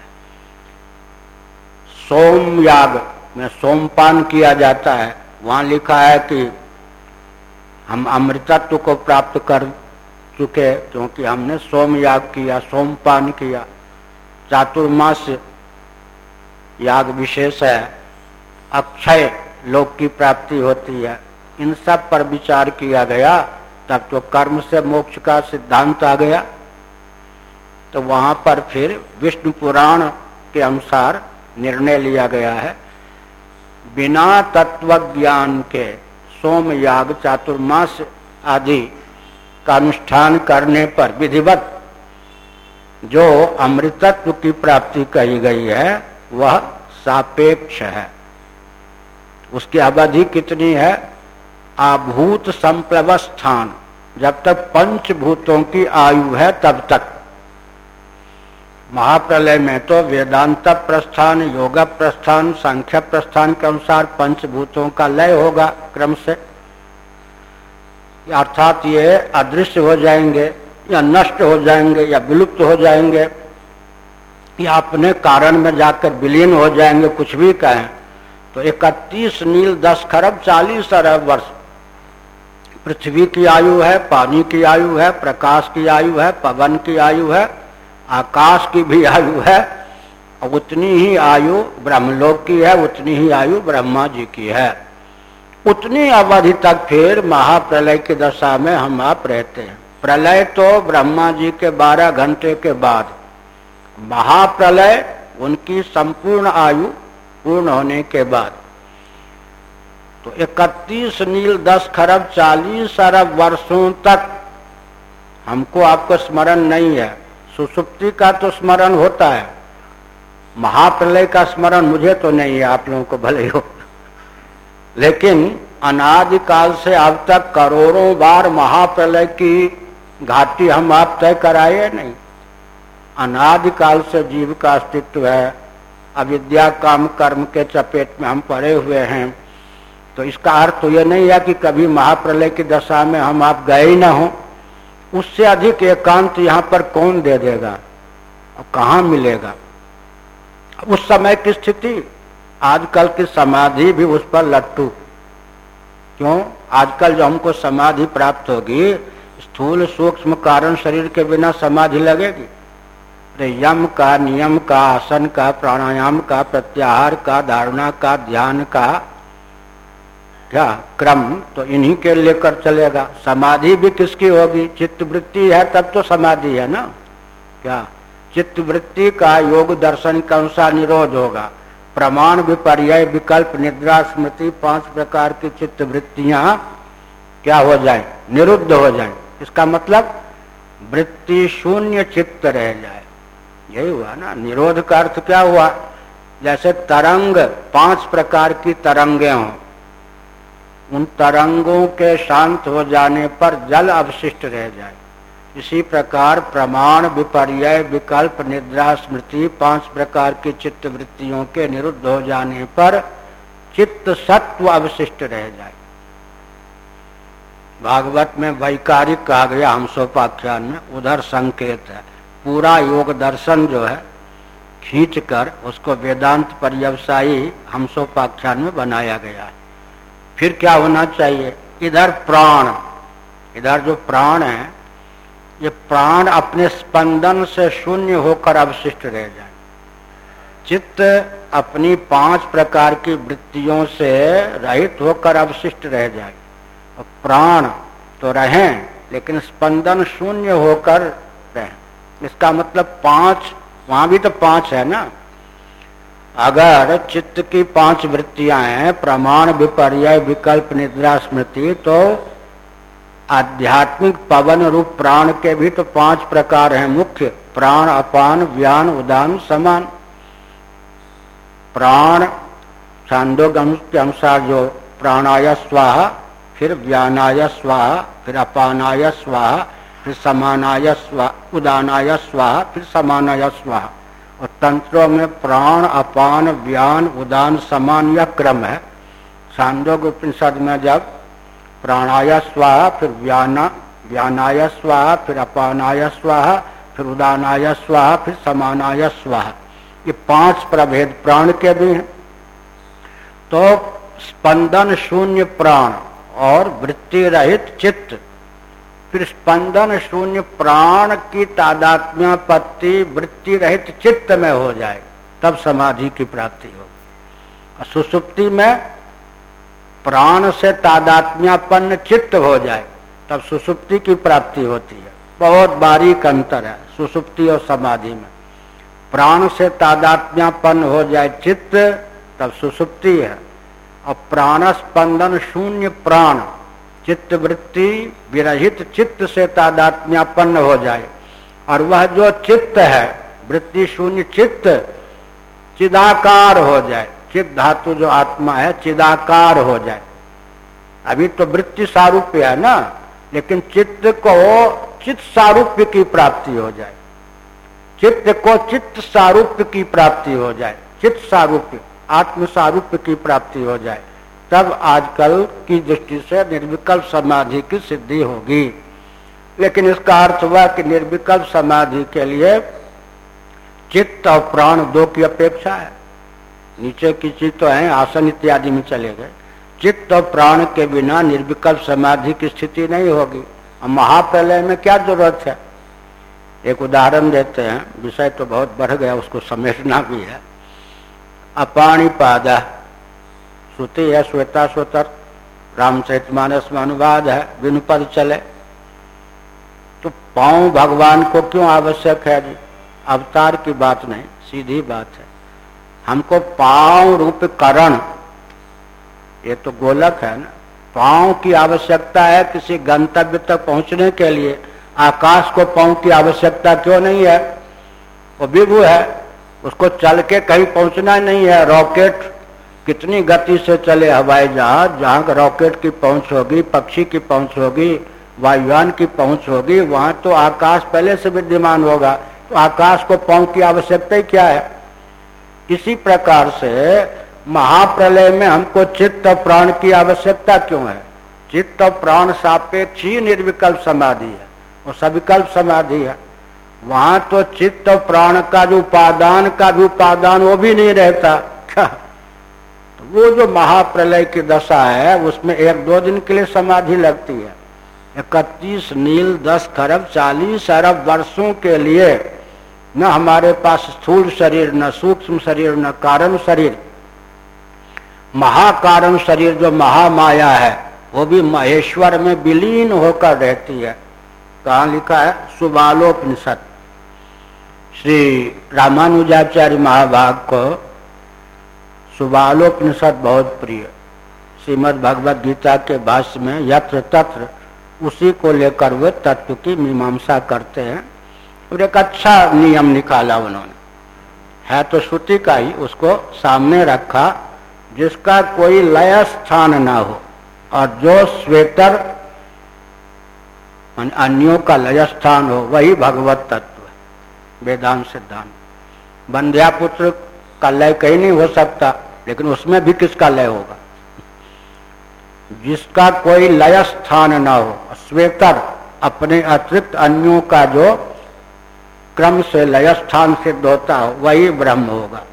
सोम याग में सोमपान किया जाता है। वहाँ लिखा है कि हम अमृतत्व को प्राप्त कर चुके क्योंकि हमने सोम याग किया सोमपान किया। चातुर्मास याग विशेष है। अक्षय लोक की प्राप्ति होती है। इन सब पर विचार किया गया, तब तो कर्म से मोक्ष का सिद्धांत आ गया। तो वहाँ पर फिर विष्णु पुराण के अनुसार निर्णय लिया गया है। बिना तत्व ज्ञान के सोम याग चातुर्मास आदि का अनुष्ठान करने पर विधिवत जो अमृतत्व की प्राप्ति कही गई है, वह सापेक्ष है। उसकी अवधि कितनी है? आभूत संप्लव स्थान जब तक पंचभूतों की आयु है, तब तक। महाप्रलय में तो वेदांत प्रस्थान योग प्रस्थान संख्या प्रस्थान के अनुसार पंचभूतों का लय होगा क्रम से। अर्थात ये अदृश्य हो जाएँगे, या नष्ट हो जाएँगे, या विलुप्त हो जाएँगे, या अपने कारण में जाकर विलीन हो जाएँगे, कुछ भी कहें तो इकतीस नील, दस खरब, चालीस अरब वर्ष। पृथ्वी की आयु है, पानी की आयु है, प्रकाश की आयु है, पवन की आयु है आकाश की भी आयु है उतनी ही आयु ब्रह्मलोक की है, उतनी ही आयु ब्रह्मा जी की है। उतनी अवधि तक फिर महाप्रलय की दशा में हम आप रहते हैं। प्रलय तो ब्रह्मा जी के बारह घंटे के बाद। महाप्रलय, उनकी संपूर्ण आयु पूर्ण होने के बाद। तो 31 नील 10 खरब 40 अरब वर्षों तक हमको आपको स्मरण नहीं है। सुसुप्ति का तो स्मरण होता है। महाप्रलय का स्मरण मुझे तो नहीं है, आप लोगों को भले हो लेकिन अनादिकाल से अब तक करोड़ों बार महाप्रलय की घाटी हम आप तय कराए नहीं? अनादिकाल से जीव का अस्तित्व है। अविद्या काम कर्म के चपेट में हम पड़े हुए हैं। तो इसका अर्थ तो यह नहीं है कि कभी महाप्रलय की दशा में हम आप गए ही ना हो। उससे अधिक एकांत यहाँ पर कौन दे देगा? और कहा मिलेगा? उस समय की स्थिति, आजकल की समाधि भी उस पर लट्टू। क्यों? आजकल जो हमको समाधि प्राप्त होगी, स्थूल सूक्ष्म कारण शरीर के बिना समाधि लगेगी। तो यम का, नियम का, आसन का, प्राणायाम का, प्रत्याहार का, धारणा का, ध्यान का क्या क्रम तो इन्हीं के लेकर चलेगा? समाधि भी किसकी होगी? चित्त वृत्ति है, तब तो समाधि है ना? क्या? चित्त वृत्ति का योग दर्शन के अनुसार निरोध होगा। प्रमाण विपर्य विकल्प, निद्रा, स्मृति, पाँच प्रकार की चित्त वृत्तियाँ क्या हो जाए? निरुद्ध हो जाए। इसका मतलब वृत्ति शून्य चित्त रह जाए। यही हुआ ना? निरोध का अर्थ क्या हुआ? जैसे तरंग, पाँच प्रकार की तरंगे हों। उन तरंगों के शांत हो जाने पर जल अवशिष्ट रह जाए। इसी प्रकार प्रमाण विपर्य विकल्प, निद्रा, स्मृति, पाँच प्रकार की चित्त वृत्तियों के निरुद्ध हो जाने पर चित्त सत्व अवशिष्ट रह जाए। भागवत में वैकारिक कहा गया हमसोपाख्यान में उधर संकेत है। पूरा योग दर्शन जो है खींच कर उसको वेदांत पर्यवसायी हमसोपाख्यान में बनाया गया है। फिर क्या होना चाहिए? इधर प्राण। इधर जो प्राण है, ये प्राण अपने स्पंदन से शून्य होकर अवशिष्ट रह जाए। चित्त अपनी पाँच प्रकार की वृत्तियों से रहित होकर अवशिष्ट रह जाए। और प्राण तो रहें, लेकिन स्पंदन शून्य होकर रहें। इसका मतलब पाँच, वहाँ भी तो पाँच है ना? अगर चित्त की पाँच वृत्तियाँ हैं, प्रमाण विपर्य विकल्प, निद्रा, स्मृति तो आध्यात्मिक पवन, रूप, प्राण के भी तो पाँच प्रकार हैं। मुख्य, प्राण, अपान, व्यान, उदान, समान। प्राण छांदोग के अनुसार जो प्राणाय स्वाहा, फिर व्यानाय स्वाहा, फिर अपानाय स्वाहा, फिर समानाय स्वाहा उदानाय स्वाहा, फिर समानाय स्वाहा। और तंत्रों में प्राण, अपान, व्यान, उदान, समान यह क्रम है। छांदोग उपनिषद में जब प्राणाय स्वाहा, फिर व्याना, व्यानाय स्वाहा, फिर अपानाय स्वाहा, फिर उदानाय स्वाहा, फिर समानाय स्वाहा। ये पाँच प्रभेद प्राण के भी हैं। तो स्पंदन शून्य प्राण और वृत्ति रहित चित्त फिर स्पंदन शून्य प्राण की तादात्म्यपत्ति वृत्ति रहित चित्त में हो जाए, तब समाधि की प्राप्ति होगी। सुसुप्ति में प्राण से तादात्म्यापन्न चित्त हो जाए, तब सुसुप्ति की प्राप्ति होती है। बहुत बारीक अंतर है सुसुप्ति और समाधि में। प्राण से तादात्म्यापन्न हो जाए चित्त, तब सुसुप्ति है। और प्राण स्पंदन शून्य प्राण चित्त वृत्ति विरहित चित्त से तादात्म्यापन्न हो जाए। और वह जो चित्त है, वृत्ति शून्य चित्त, चिदाकार हो जाए। चित धातु जो आत्मा है, चिदाकार हो जाए। अभी तो वृत्ति सारूप्य है ना, लेकिन चित्त को चित्त सारूप्य की प्राप्ति हो जाए। चित्त को चित्त सारूप्य की प्राप्ति हो जाए। चित्त सारूप्य, आत्म सारूप्य की प्राप्ति हो जाए। तब आजकल की दृष्टि से निर्विकल्प समाधि की सिद्धि होगी। लेकिन इसका अर्थ हुआ कि निर्विकल्प समाधि के लिए चित्त और प्राण दो की अपेक्षा है। नीचे की चीज़ तो है, आसन इत्यादि में चले गए। चित्त और प्राण के बिना निर्विकल्प समाधि की स्थिति नहीं होगी। और महाप्रलय में क्या ज़रूरत है? एक उदाहरण देते हैं। विषय तो बहुत बढ़ गया, उसको समेटना भी है। अपाणी पादा श्रुति है, श्वेता श्रोतर रामचरित मानस में अनुवाद है। विनुपद चले तो पाँव भगवान को क्यों आवश्यक है जी? अवतार की बात नहीं, सीधी बात है। हमको पाँव रूप करण, ये तो गोलक है ना? पाँव की आवश्यकता है किसी गंतव्य तक पहुँचने के लिए। आकाश को पाँव की आवश्यकता क्यों नहीं है? वो विभु है, उसको चल के कहीं पहुँचना नहीं है, रॉकेट कितनी गति से चले हवाई जहाज़, जहाँ रॉकेट की पहुँच होगी, पक्षी की पहुँच होगी, वायुयान की पहुँच होगी, वहाँ तो आकाश पहले से विद्यमान होगा। तो आकाश को पाँव की आवश्यकता ही क्या है? इसी प्रकार से महाप्रलय में हमको चित्त और प्राण की आवश्यकता क्यों है? चित्त और प्राण सापेक्ष ही निर्विकल्प समाधि है। और सविकल्प समाधि है। वहाँ तो चित्त और प्राण का जो उपादान का भी उपादान वो भी नहीं रहता। वो जो महाप्रलय की दशा है, उसमें एक दो दिन के लिए समाधि लगती है। इकतीस नील, दस खरब, चालीस अरब वर्षों के लिए न हमारे पास स्थूल शरीर, न सूक्ष्म शरीर, न कारण शरीर। महाकारण शरीर जो महामाया है, वो भी महेश्वर में विलीन होकर रहती है। कहा लिखा है? सुबालोपनिषद। श्री रामानुजाचार्य महाभाग को सुबालोपनिषद बहुत प्रिय। श्रीमद भगवद गीता के भाष्य में यत्र तत्र उसी को लेकर वे तत्व की मीमांसा करते हैं। और एक अच्छा नियम निकाला उन्होंने। है तो श्रुति का ही उसको सामने रखा, जिसका कोई लय स्थान ना हो। और जो स्वेतर अन्यों का लय स्थान हो, वही भगवत तत्व वेदांत सिद्धांत। बंध्या पुत्र का लय कहीं नहीं हो सकता। लेकिन उसमें भी किसका लय होगा? जिसका कोई लय स्थान ना हो। स्वेतर अपने अतिरिक्त अन्यों का जो क्रम से लय स्थान सिद्ध होता हो, वही ब्रह्म होगा।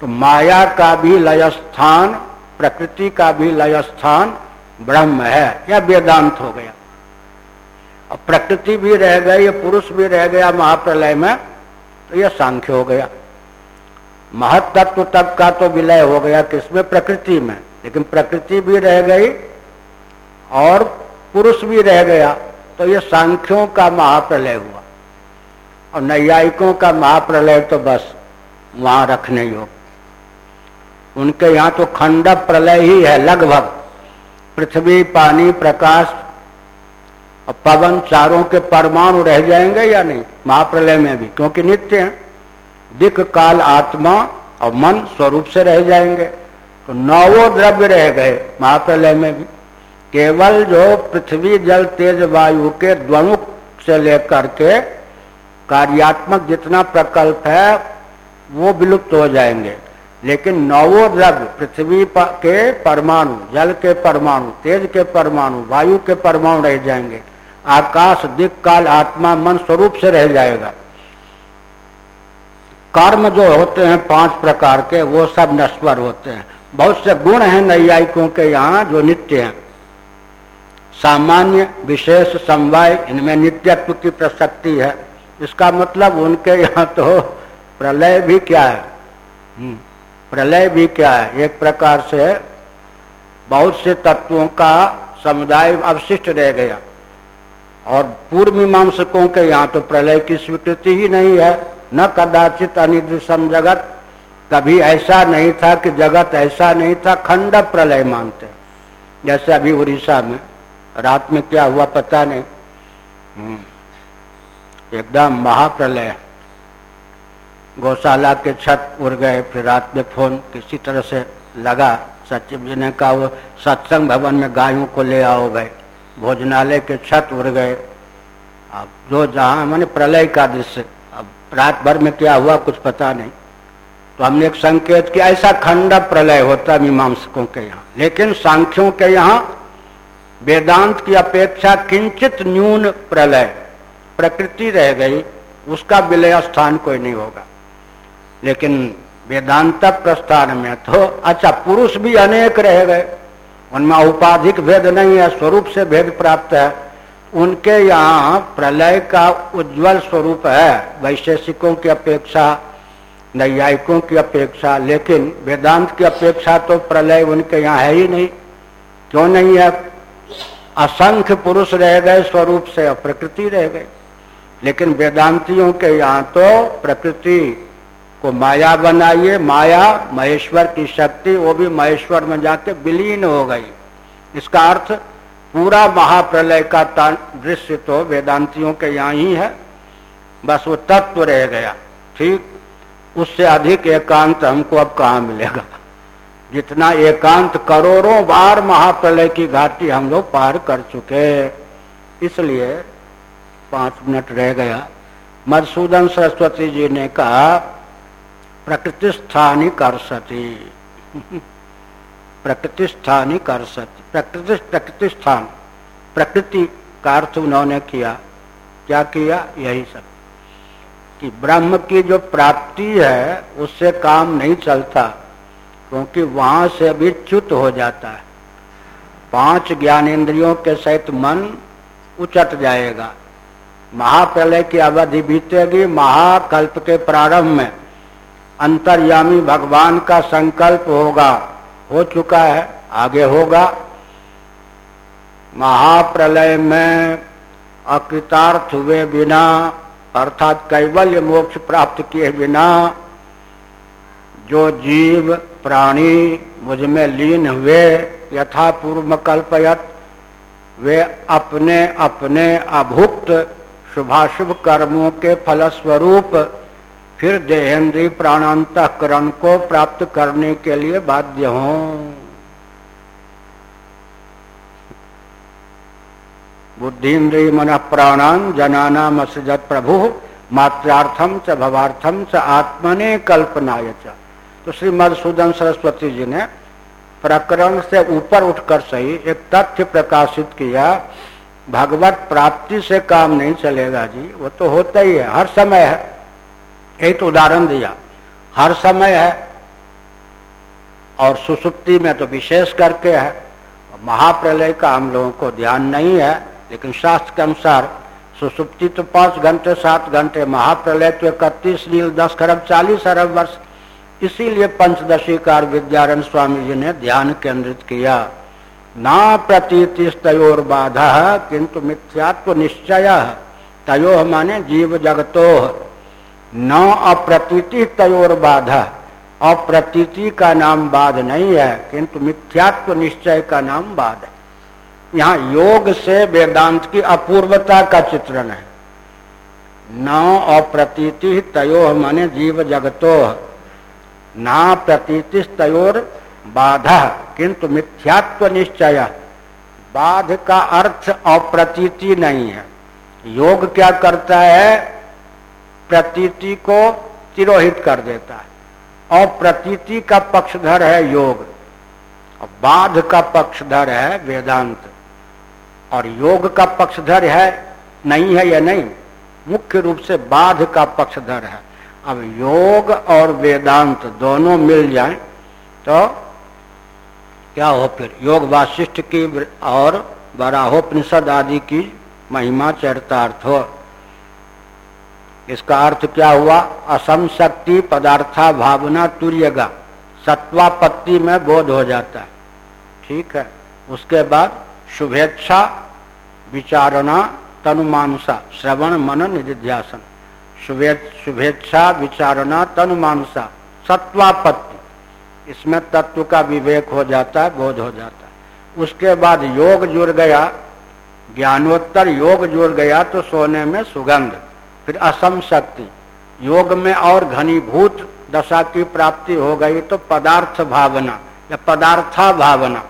तो माया का भी लय स्थान, प्रकृति का भी लय स्थान ब्रह्म है। या वेदांत हो गया। और प्रकृति भी रह गई, पुरुष भी रह गया महाप्रलय में तो यह सांख्य हो गया। महत्त्व तक का तो विलय हो गया किसमें? प्रकृति में। लेकिन प्रकृति भी रह गई और पुरुष भी रह गया तो यह सांख्यों का महाप्रलय हुआ। और नैयायिकों का महाप्रलय तो बस वहाँ रखने योग उनके यहाँ तो खंड प्रलय ही है लगभग। पृथ्वी, पानी, प्रकाश और पवन चारों के परमाणु रह जाएँगे या नहीं? महाप्रलय में भी, क्योंकि नित्य है। दिक काल आत्मा और मन स्वरूप से रह जाएँगे। तो नवो द्रव्य रह गए महाप्रलय में भी। केवल जो पृथ्वी, जल, तेज, वायु के द्वणुक से लेकर के कार्यात्मक जितना प्रकल्प है, वो विलुप्त हो जाएँगे। लेकिन नवो द्रव्य, पृथ्वी के परमाणु, जल के परमाणु, तेज के परमाणु, वायु के परमाणु रह जाएँगे। आकाश दिक काल आत्मा, मन स्वरूप से रह जाएगा। कर्म जो होते हैं पाँच प्रकार के, वो सब नश्वर होते हैं। बहुत से गुण हैं नैयायिकों के यहाँ जो नित्य हैं। सामान्य, विशेष, समवाय, इनमें नित्यत्व की प्रसक्ति है। इसका मतलब उनके यहाँ तो प्रलय भी क्या है? हम्म। प्रलय भी क्या है? एक प्रकार से बहुत से तत्वों का समुदाय अवशिष्ट रह गया। और पूर्व मीमांसकों के यहाँ तो प्रलय की स्वीकृति ही नहीं है। न कदाचित अनिदृशम जगत। कभी ऐसा नहीं था कि जगत ऐसा नहीं था, खंड प्रलय मानते। जैसे अभी उड़ीसा में, रात में क्या हुआ पता नहीं। हम्म। एकदम महाप्रलय। गौशाला के छत उड़ गए, फिर रात में फ़ोन किसी तरह से लगा। सचिव जी ने कहा, वो सत्संग भवन में गायों को ले आओ गए भोजनालय के छत उड़ गए। अब जो जहाँ, मैंने प्रलय का दृश्य। रात भर में क्या हुआ, कुछ पता नहीं। तो हमने एक संकेत किया, ऐसा खंड प्रलय होता मीमांसकों के यहाँ। लेकिन सांख्यों के यहाँ वेदांत की अपेक्षा किंचित न्यून प्रलय, प्रकृति रह गई, उसका विलय स्थान कोई नहीं होगा। लेकिन वेदांत प्रस्थान में तो अच्छा पुरुष भी अनेक रह गए। उनमें औपाधिक भेद नहीं है, स्वरूप से भेद प्राप्त है। उनके यहाँ प्रलय का उज्जवल स्वरूप है। वैशेषिकों की अपेक्षा, नैयायिकों की अपेक्षा, लेकिन वेदांत की अपेक्षा तो प्रलय उनके यहाँ है ही नहीं। क्यों नहीं है? असंख्य पुरुष रह गए स्वरूप से प्रकृति रह गए लेकिन वेदांतियों के यहाँ तो प्रकृति को माया बनाइए। माया, महेश्वर की शक्ति, वो भी महेश्वर में जाके विलीन हो गई। इसका अर्थ पूरा महाप्रलय का दृश्य तो वेदांतियों के यहाँ ही है। बस वो तत्व रह गया। ठीक, उससे अधिक एकांत हमको अब कहा मिलेगा? जितना एकांत करोड़ों बार महाप्रलय की घाटी हम लोग पार कर चुके इसलिए पाँच मिनट रह गया। मधुसूदन सरस्वती जी ने कहा, प्रकृति स्थानी कर सती। प्रकृति स्थानी कर सती प्रकृति प्रकृति स्थान प्रकृति का अर्थ उन्होंने किया। क्या किया? यही सब। कि ब्रह्म की जो प्राप्ति है, उससे काम नहीं चलता, क्योंकि वहाँ से भी च्युत हो जाता है। पाँच ज्ञानेन्द्रियों के सहित मन उचट जाएगा। महाप्रलय की अवधि बीतेगी, महाकल्प के प्रारंभ में। अंतर्यामी भगवान का संकल्प होगा। हो चुका है, आगे होगा। महाप्रलय में अकृतार्थ हुए बिना, अर्थात कैवल्य मोक्ष प्राप्त किए बिना, जो जीव, प्राणी मुझमें लीन हुए यथा पूर्व कल्पयत वे अपने अपने अभुक्त, शुभाशुभ कर्मों के फलस्वरूप फिर देहेंद्री प्राणांतकरण को प्राप्त करने के लिए बाध्य हों। बुद्धिन्द्रिय मन प्राणान जनाना असजत प्रभु मात्रार्थम च भवार्थम च आत्मने कल्पनाय च। तो श्री मधुसूदन सरस्वती जी ने प्रकरण से ऊपर उठकर सही एक तथ्य प्रकाशित किया, भगवत प्राप्ति से काम नहीं चलेगा जी, वो तो होता ही है, हर समय है। एक उदाहरण दिया। हर समय है और सुसुप्ति में तो विशेष करके है। महाप्रलय का हम लोगों को ध्यान नहीं है, लेकिन शास्त्र के अनुसार सुसुप्ति तो पाँच घंटे, सात घंटे, महाप्रलय तो इकतीस, नील, दस, खरब, चालीस अरब वर्ष। इसीलिए पंचदशी कार विद्यारण स्वामी जी ने ध्यान केंद्रित किया। ना प्रतीति तयोर बाधा, किंतु मिथ्यात्व निश्चय। तयो माने जीव जगतो। न अप्रतीति तयोर बाधा। अप्रतीति का नाम बाध नहीं है, किंतु मिथ्यात्व निश्चय का नाम बाध है। यहाँ योग से वेदांत की अपूर्वता का चित्रण है। न अप्रतीति तयो माने जीव जगतो। न प्रतीति तयोर बाधा, किंतु मिथ्यात्व निश्चय। बाध का अर्थ अप्रतीति नहीं है। योग क्या करता है? प्रतीति को तिरोहित कर देता है। और प्रतीति का पक्षधर है योग। और बाध का पक्षधर है वेदांत। और योग का पक्षधर है, नहीं है या नहीं, मुख्य रूप से बाध का पक्षधर है। अब योग और वेदांत दोनों मिल जाए तो क्या हो फिर? योग वाशिष्ठ की और बराहोपनिषद आदि की महिमा चरितार्थ हो। इसका अर्थ क्या हुआ? असम शक्ति पदार्था भावना तुर्यगा सत्वापत्ति में बोध हो जाता है। ठीक है? उसके बाद शुभेच्छा, विचारणा तनुमानसा श्रवण मनन निधिध्यासन। शुभेच्छा, विचारणा तनुमानसा सत्वापत्ति। इसमें तत्व का विवेक हो जाता है, बोध हो जाता है। उसके बाद योग जुड़ गया। ज्ञानोत्तर योग जुड़ गया तो सोने में सुगंध। फिर असम शक्ति। योग में और घनीभूत दशा की प्राप्ति हो गई तो पदार्थ भावना या पदार्था भावना।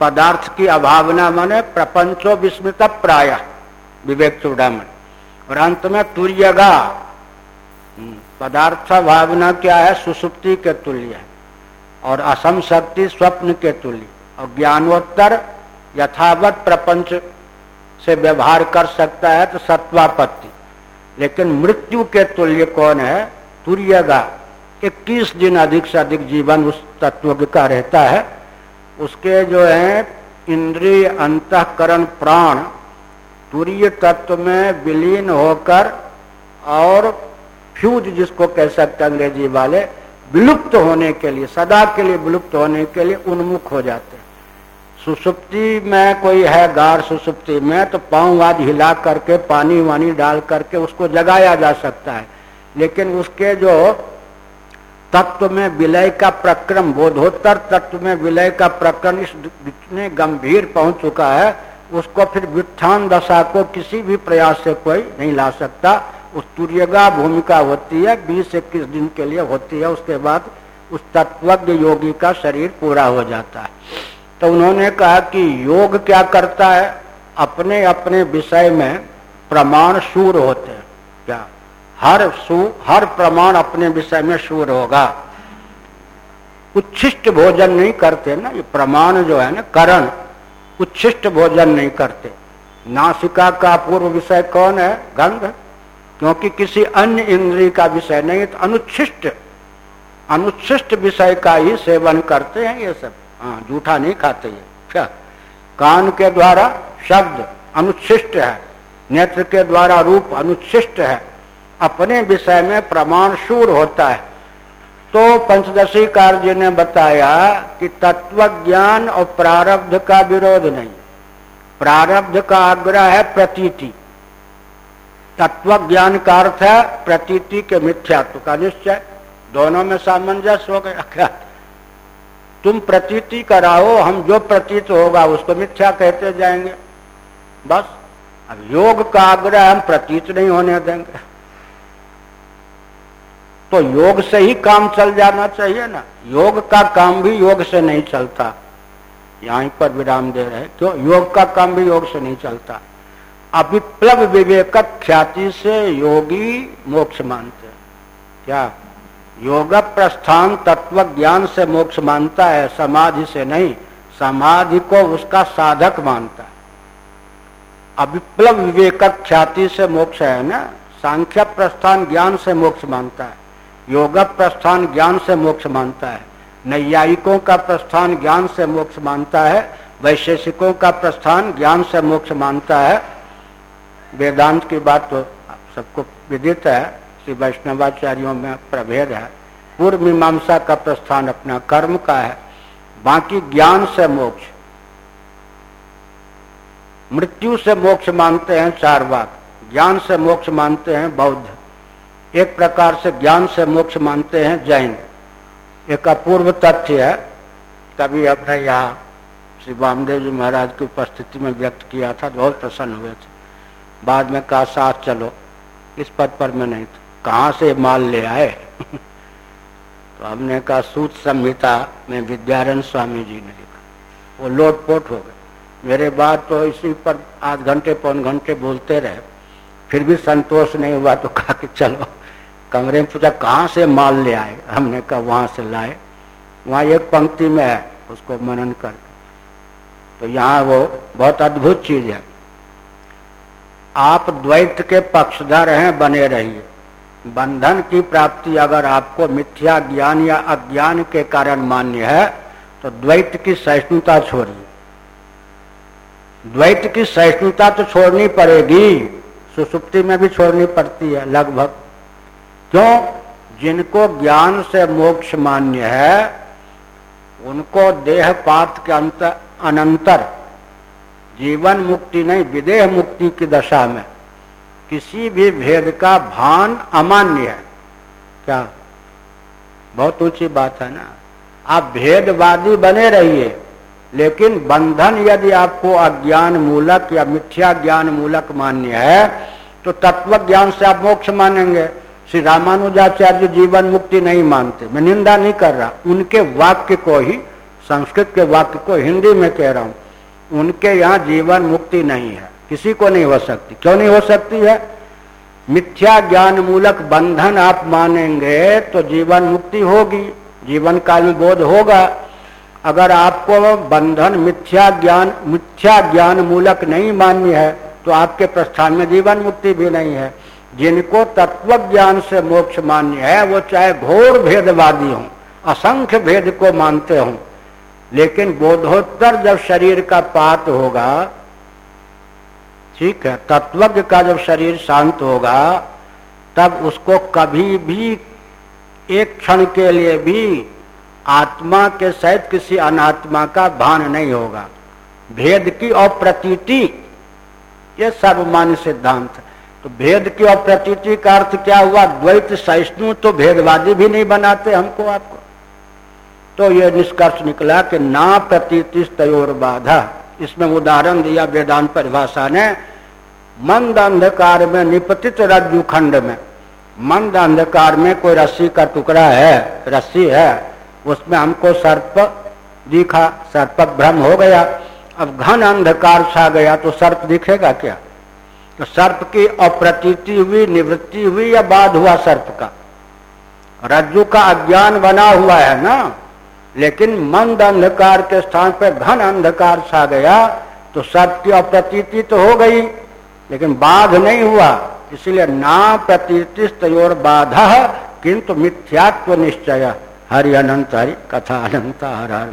पदार्थ की अभावना माने प्रपंचो विस्मृत प्राय विवेक चूड़ामण। और अंत में तुर्यगा हम्म, पदार्थ भावना क्या है? सुसुप्ति के तुल्य है। और असम शक्ति स्वप्न के तुल्य। और ज्ञानोत्तर यथावत प्रपंच से व्यवहार कर सकता है तो सत्वापत्ति। लेकिन मृत्यु के तुल्य कौन है? तुर्यगा इक्कीस दिन अधिक से अधिक जीवन उस तत्व का रहता है। उसके जो है, इंद्रिय अंतकरण प्राण, तुरीय तत्व में विलीन होकर और फ्यूज जिसको कह सकते अंग्रेज़ी वाले, विलुप्त होने के लिए, सदा के लिए विलुप्त होने के लिए उन्मुख हो जाते हैं। सुसुप्ति में कोई है गार सुसुप्ति में तो पाँव वाद हिला करके, पानी वानी डाल करके उसको जगाया जा सकता है। लेकिन उसके जो तत्व में विलय का प्रक्रम, बोधोत्तर तत्व में विलय का प्रक्रम इस इतने गंभीर पहुँच चुका है, उसको फिर व्युत्थान दशा को किसी भी प्रयास से कोई नहीं ला सकता। उस तुर्यगा भूमिका होती है, बीस इक्कीस दिन के लिए होती है, उसके बाद उस तत्वज्ञ योगी का शरीर पूरा हो जाता है। तो उन्होंने कहा कि योग क्या करता है? अपने अपने विषय में प्रमाण शूर होते हैं। क्या? हर सु हर प्रमाण अपने विषय में शूर होगा। उच्छिष्ट भोजन नहीं करते ना, ये प्रमाण जो है ना, करण, उच्छिष्ट भोजन नहीं करते। नासिका का पूर्व विषय कौन है? गंध। क्योंकि किसी अन्य इंद्रिय का विषय नहीं तो अनुच्छिष्ट अनुच्छिष्ट विषय का ही सेवन करते हैं ये सब। हाँ जूठा नहीं खाते ये। क्या? कान के द्वारा शब्द अनुच्छिष्ट है, नेत्र के द्वारा रूप अनुच्छिष्ट है, अपने विषय में प्रमाण शूर होता है। तो पंचदशी कार्य ने बताया कि तत्व ज्ञान और प्रारब्ध का विरोध नहीं। प्रारब्ध का आग्रह है प्रतीति। तत्व ज्ञान का अर्थ है प्रतीति के मिथ्यात्व का निश्चय? दोनों में सामंजस्य हो गया। क्या तुम प्रतीति कराओ, हम जो प्रतीत होगा उसको मिथ्या कहते जाएँगे। बस। अब योग का आग्रह हम प्रतीत नहीं होने देंगे। तो योग से ही काम चल जाना चाहिए ना। योग का काम भी योग से नहीं चलता। यहीं पर विराम दे रहे क्यों? योग का काम भी योग से नहीं चलता। अभिप्लव विवेक ख्याति से योगी मोक्ष मानते क्या? योग प्रस्थान तत्व ज्ञान से मोक्ष मानता है, समाधि से नहीं, समाधि को उसका साधक मानता है। अविप्लव विवेक ख्याति से मोक्ष है ना? सांख्य प्रस्थान ज्ञान से मोक्ष मानता है योग प्रस्थान ज्ञान से मोक्ष मानता है, नैयायिकों का प्रस्थान ज्ञान से मोक्ष मानता है, वैशेषिकों का प्रस्थान ज्ञान से मोक्ष मानता है। वेदांत की बात तो सबको विदित है श्री वैष्णवाचार्यों में प्रभेद है। पूर्व मीमांसा का प्रस्थान अपना कर्म का है। बाकी ज्ञान से मोक्ष, मृत्यु से मोक्ष मानते हैं चार बात ज्ञान से मोक्ष मानते हैं बौद्ध। एक प्रकार से ज्ञान से मोक्ष मानते हैं जैन। एक अपूर्व तथ्य है। तभी अपने यहाँ श्री वामदेव जी महाराज की उपस्थिति में व्यक्त किया था, बहुत प्रसन्न हुए थे। बाद में कहा, साथ चलो। इस पद पर मैं नहीं था। कहाँ से माल ले आए? तो हमने कहा, सूत संहिता में विद्यारण स्वामी जी ने लिखा। वो लोटपोट हो गए। मेरे बाद तो इसी पर आध घंटे, पौन घंटे बोलते रहे। फिर भी संतोष नहीं हुआ तो कहा कि चलो, कमरे में पूछा, कहाँ से माल ले आए? हमने कहा, वहाँ से लाए। वहाँ एक पंक्ति में है, उसको मनन कर तो यहाँ वो बहुत अद्भुत चीज़ है। आप द्वैत के पक्षधर हैं, बने रहिए। बंधन की प्राप्ति अगर आपको मिथ्या ज्ञान या अज्ञान के कारण मान्य है तो द्वैत की सहिष्णुता छोड़िए। द्वैत की सहिष्णुता तो छोड़नी पड़ेगी, सुसुप्ति में भी छोड़नी पड़ती है लगभग। क्यों? जिनको ज्ञान से मोक्ष मान्य है, उनको देह पात के अंत अनंतर जीवन मुक्ति नहीं, विदेह मुक्ति की दशा में। किसी भी भेद का भान अमान्य है। क्या? बहुत ऊँची बात है ना? आप भेदवादी बने रहिए, लेकिन बंधन यदि आपको अज्ञान मूलक या मिथ्या ज्ञान मूलक मान्य है तो तत्व ज्ञान से आप मोक्ष मानेंगे। श्री रामानुजाचार्य जीवन मुक्ति नहीं मानते। मैं निंदा नहीं कर रहा। उनके वाक्य को ही, संस्कृत के वाक्य को हिंदी में कह रहा हूँ। उनके यहाँ जीवन मुक्ति नहीं है। किसी को नहीं हो सकती। क्यों नहीं हो सकती है? मिथ्या ज्ञान मूलक बंधन आप मानेंगे तो जीवन मुक्ति होगी, जीवन काल बोध होगा। अगर आपको बंधन मिथ्या ज्ञान मिथ्या ज्ञान मूलक नहीं मान्य है तो आपके प्रस्थान में जीवन मुक्ति भी नहीं है। जिनको तत्व ज्ञान से मोक्ष मान्य है, वो चाहे घोर भेदवादी हों, असंख्य भेद को मानते हों, लेकिन बोधोत्तर जब शरीर का पात होगा ठीक है, तत्वज्ञ का जब शरीर शांत होगा, तब उसको कभी भी एक क्षण के लिए भी आत्मा के सहित किसी अनात्मा का भान नहीं होगा। भेद की अप्रतीति ये सर्वमान्य सिद्धांत। है तो भेद की अप्रतीति का अर्थ क्या हुआ? द्वैत सहिष्णु तो भेदवादी भी नहीं बनाते हमको आपको। तो ये निष्कर्ष निकला कि ना प्रतीति तयोर बाधा इसमें उदाहरण दिया वेदांत परिभाषा ने मंद अंधकार में निपतित रज्जु खंड में। मंद अंधकार में कोई रस्सी का टुकड़ा है, रस्सी है, उसमें हमको सर्प दिखा, सर्प भ्रम हो गया। अब घन अंधकार छा गया तो सर्प दिखेगा क्या? तो सर्प की अप्रतीति हुई, निवृत्ति हुई या बाद हुआ सर्प का? रज्जु का अज्ञान बना हुआ है ना? लेकिन मंद अंधकार के स्थान पर घन अंधकार छा गया तो सत्य की अप्रतीति तो हो गई, लेकिन बाध नहीं हुआ। इसलिए ना प्रती बाधा, किंतु मिथ्यात्व निश्चय। हरि अनंत हरि, कथा अनंत हर हर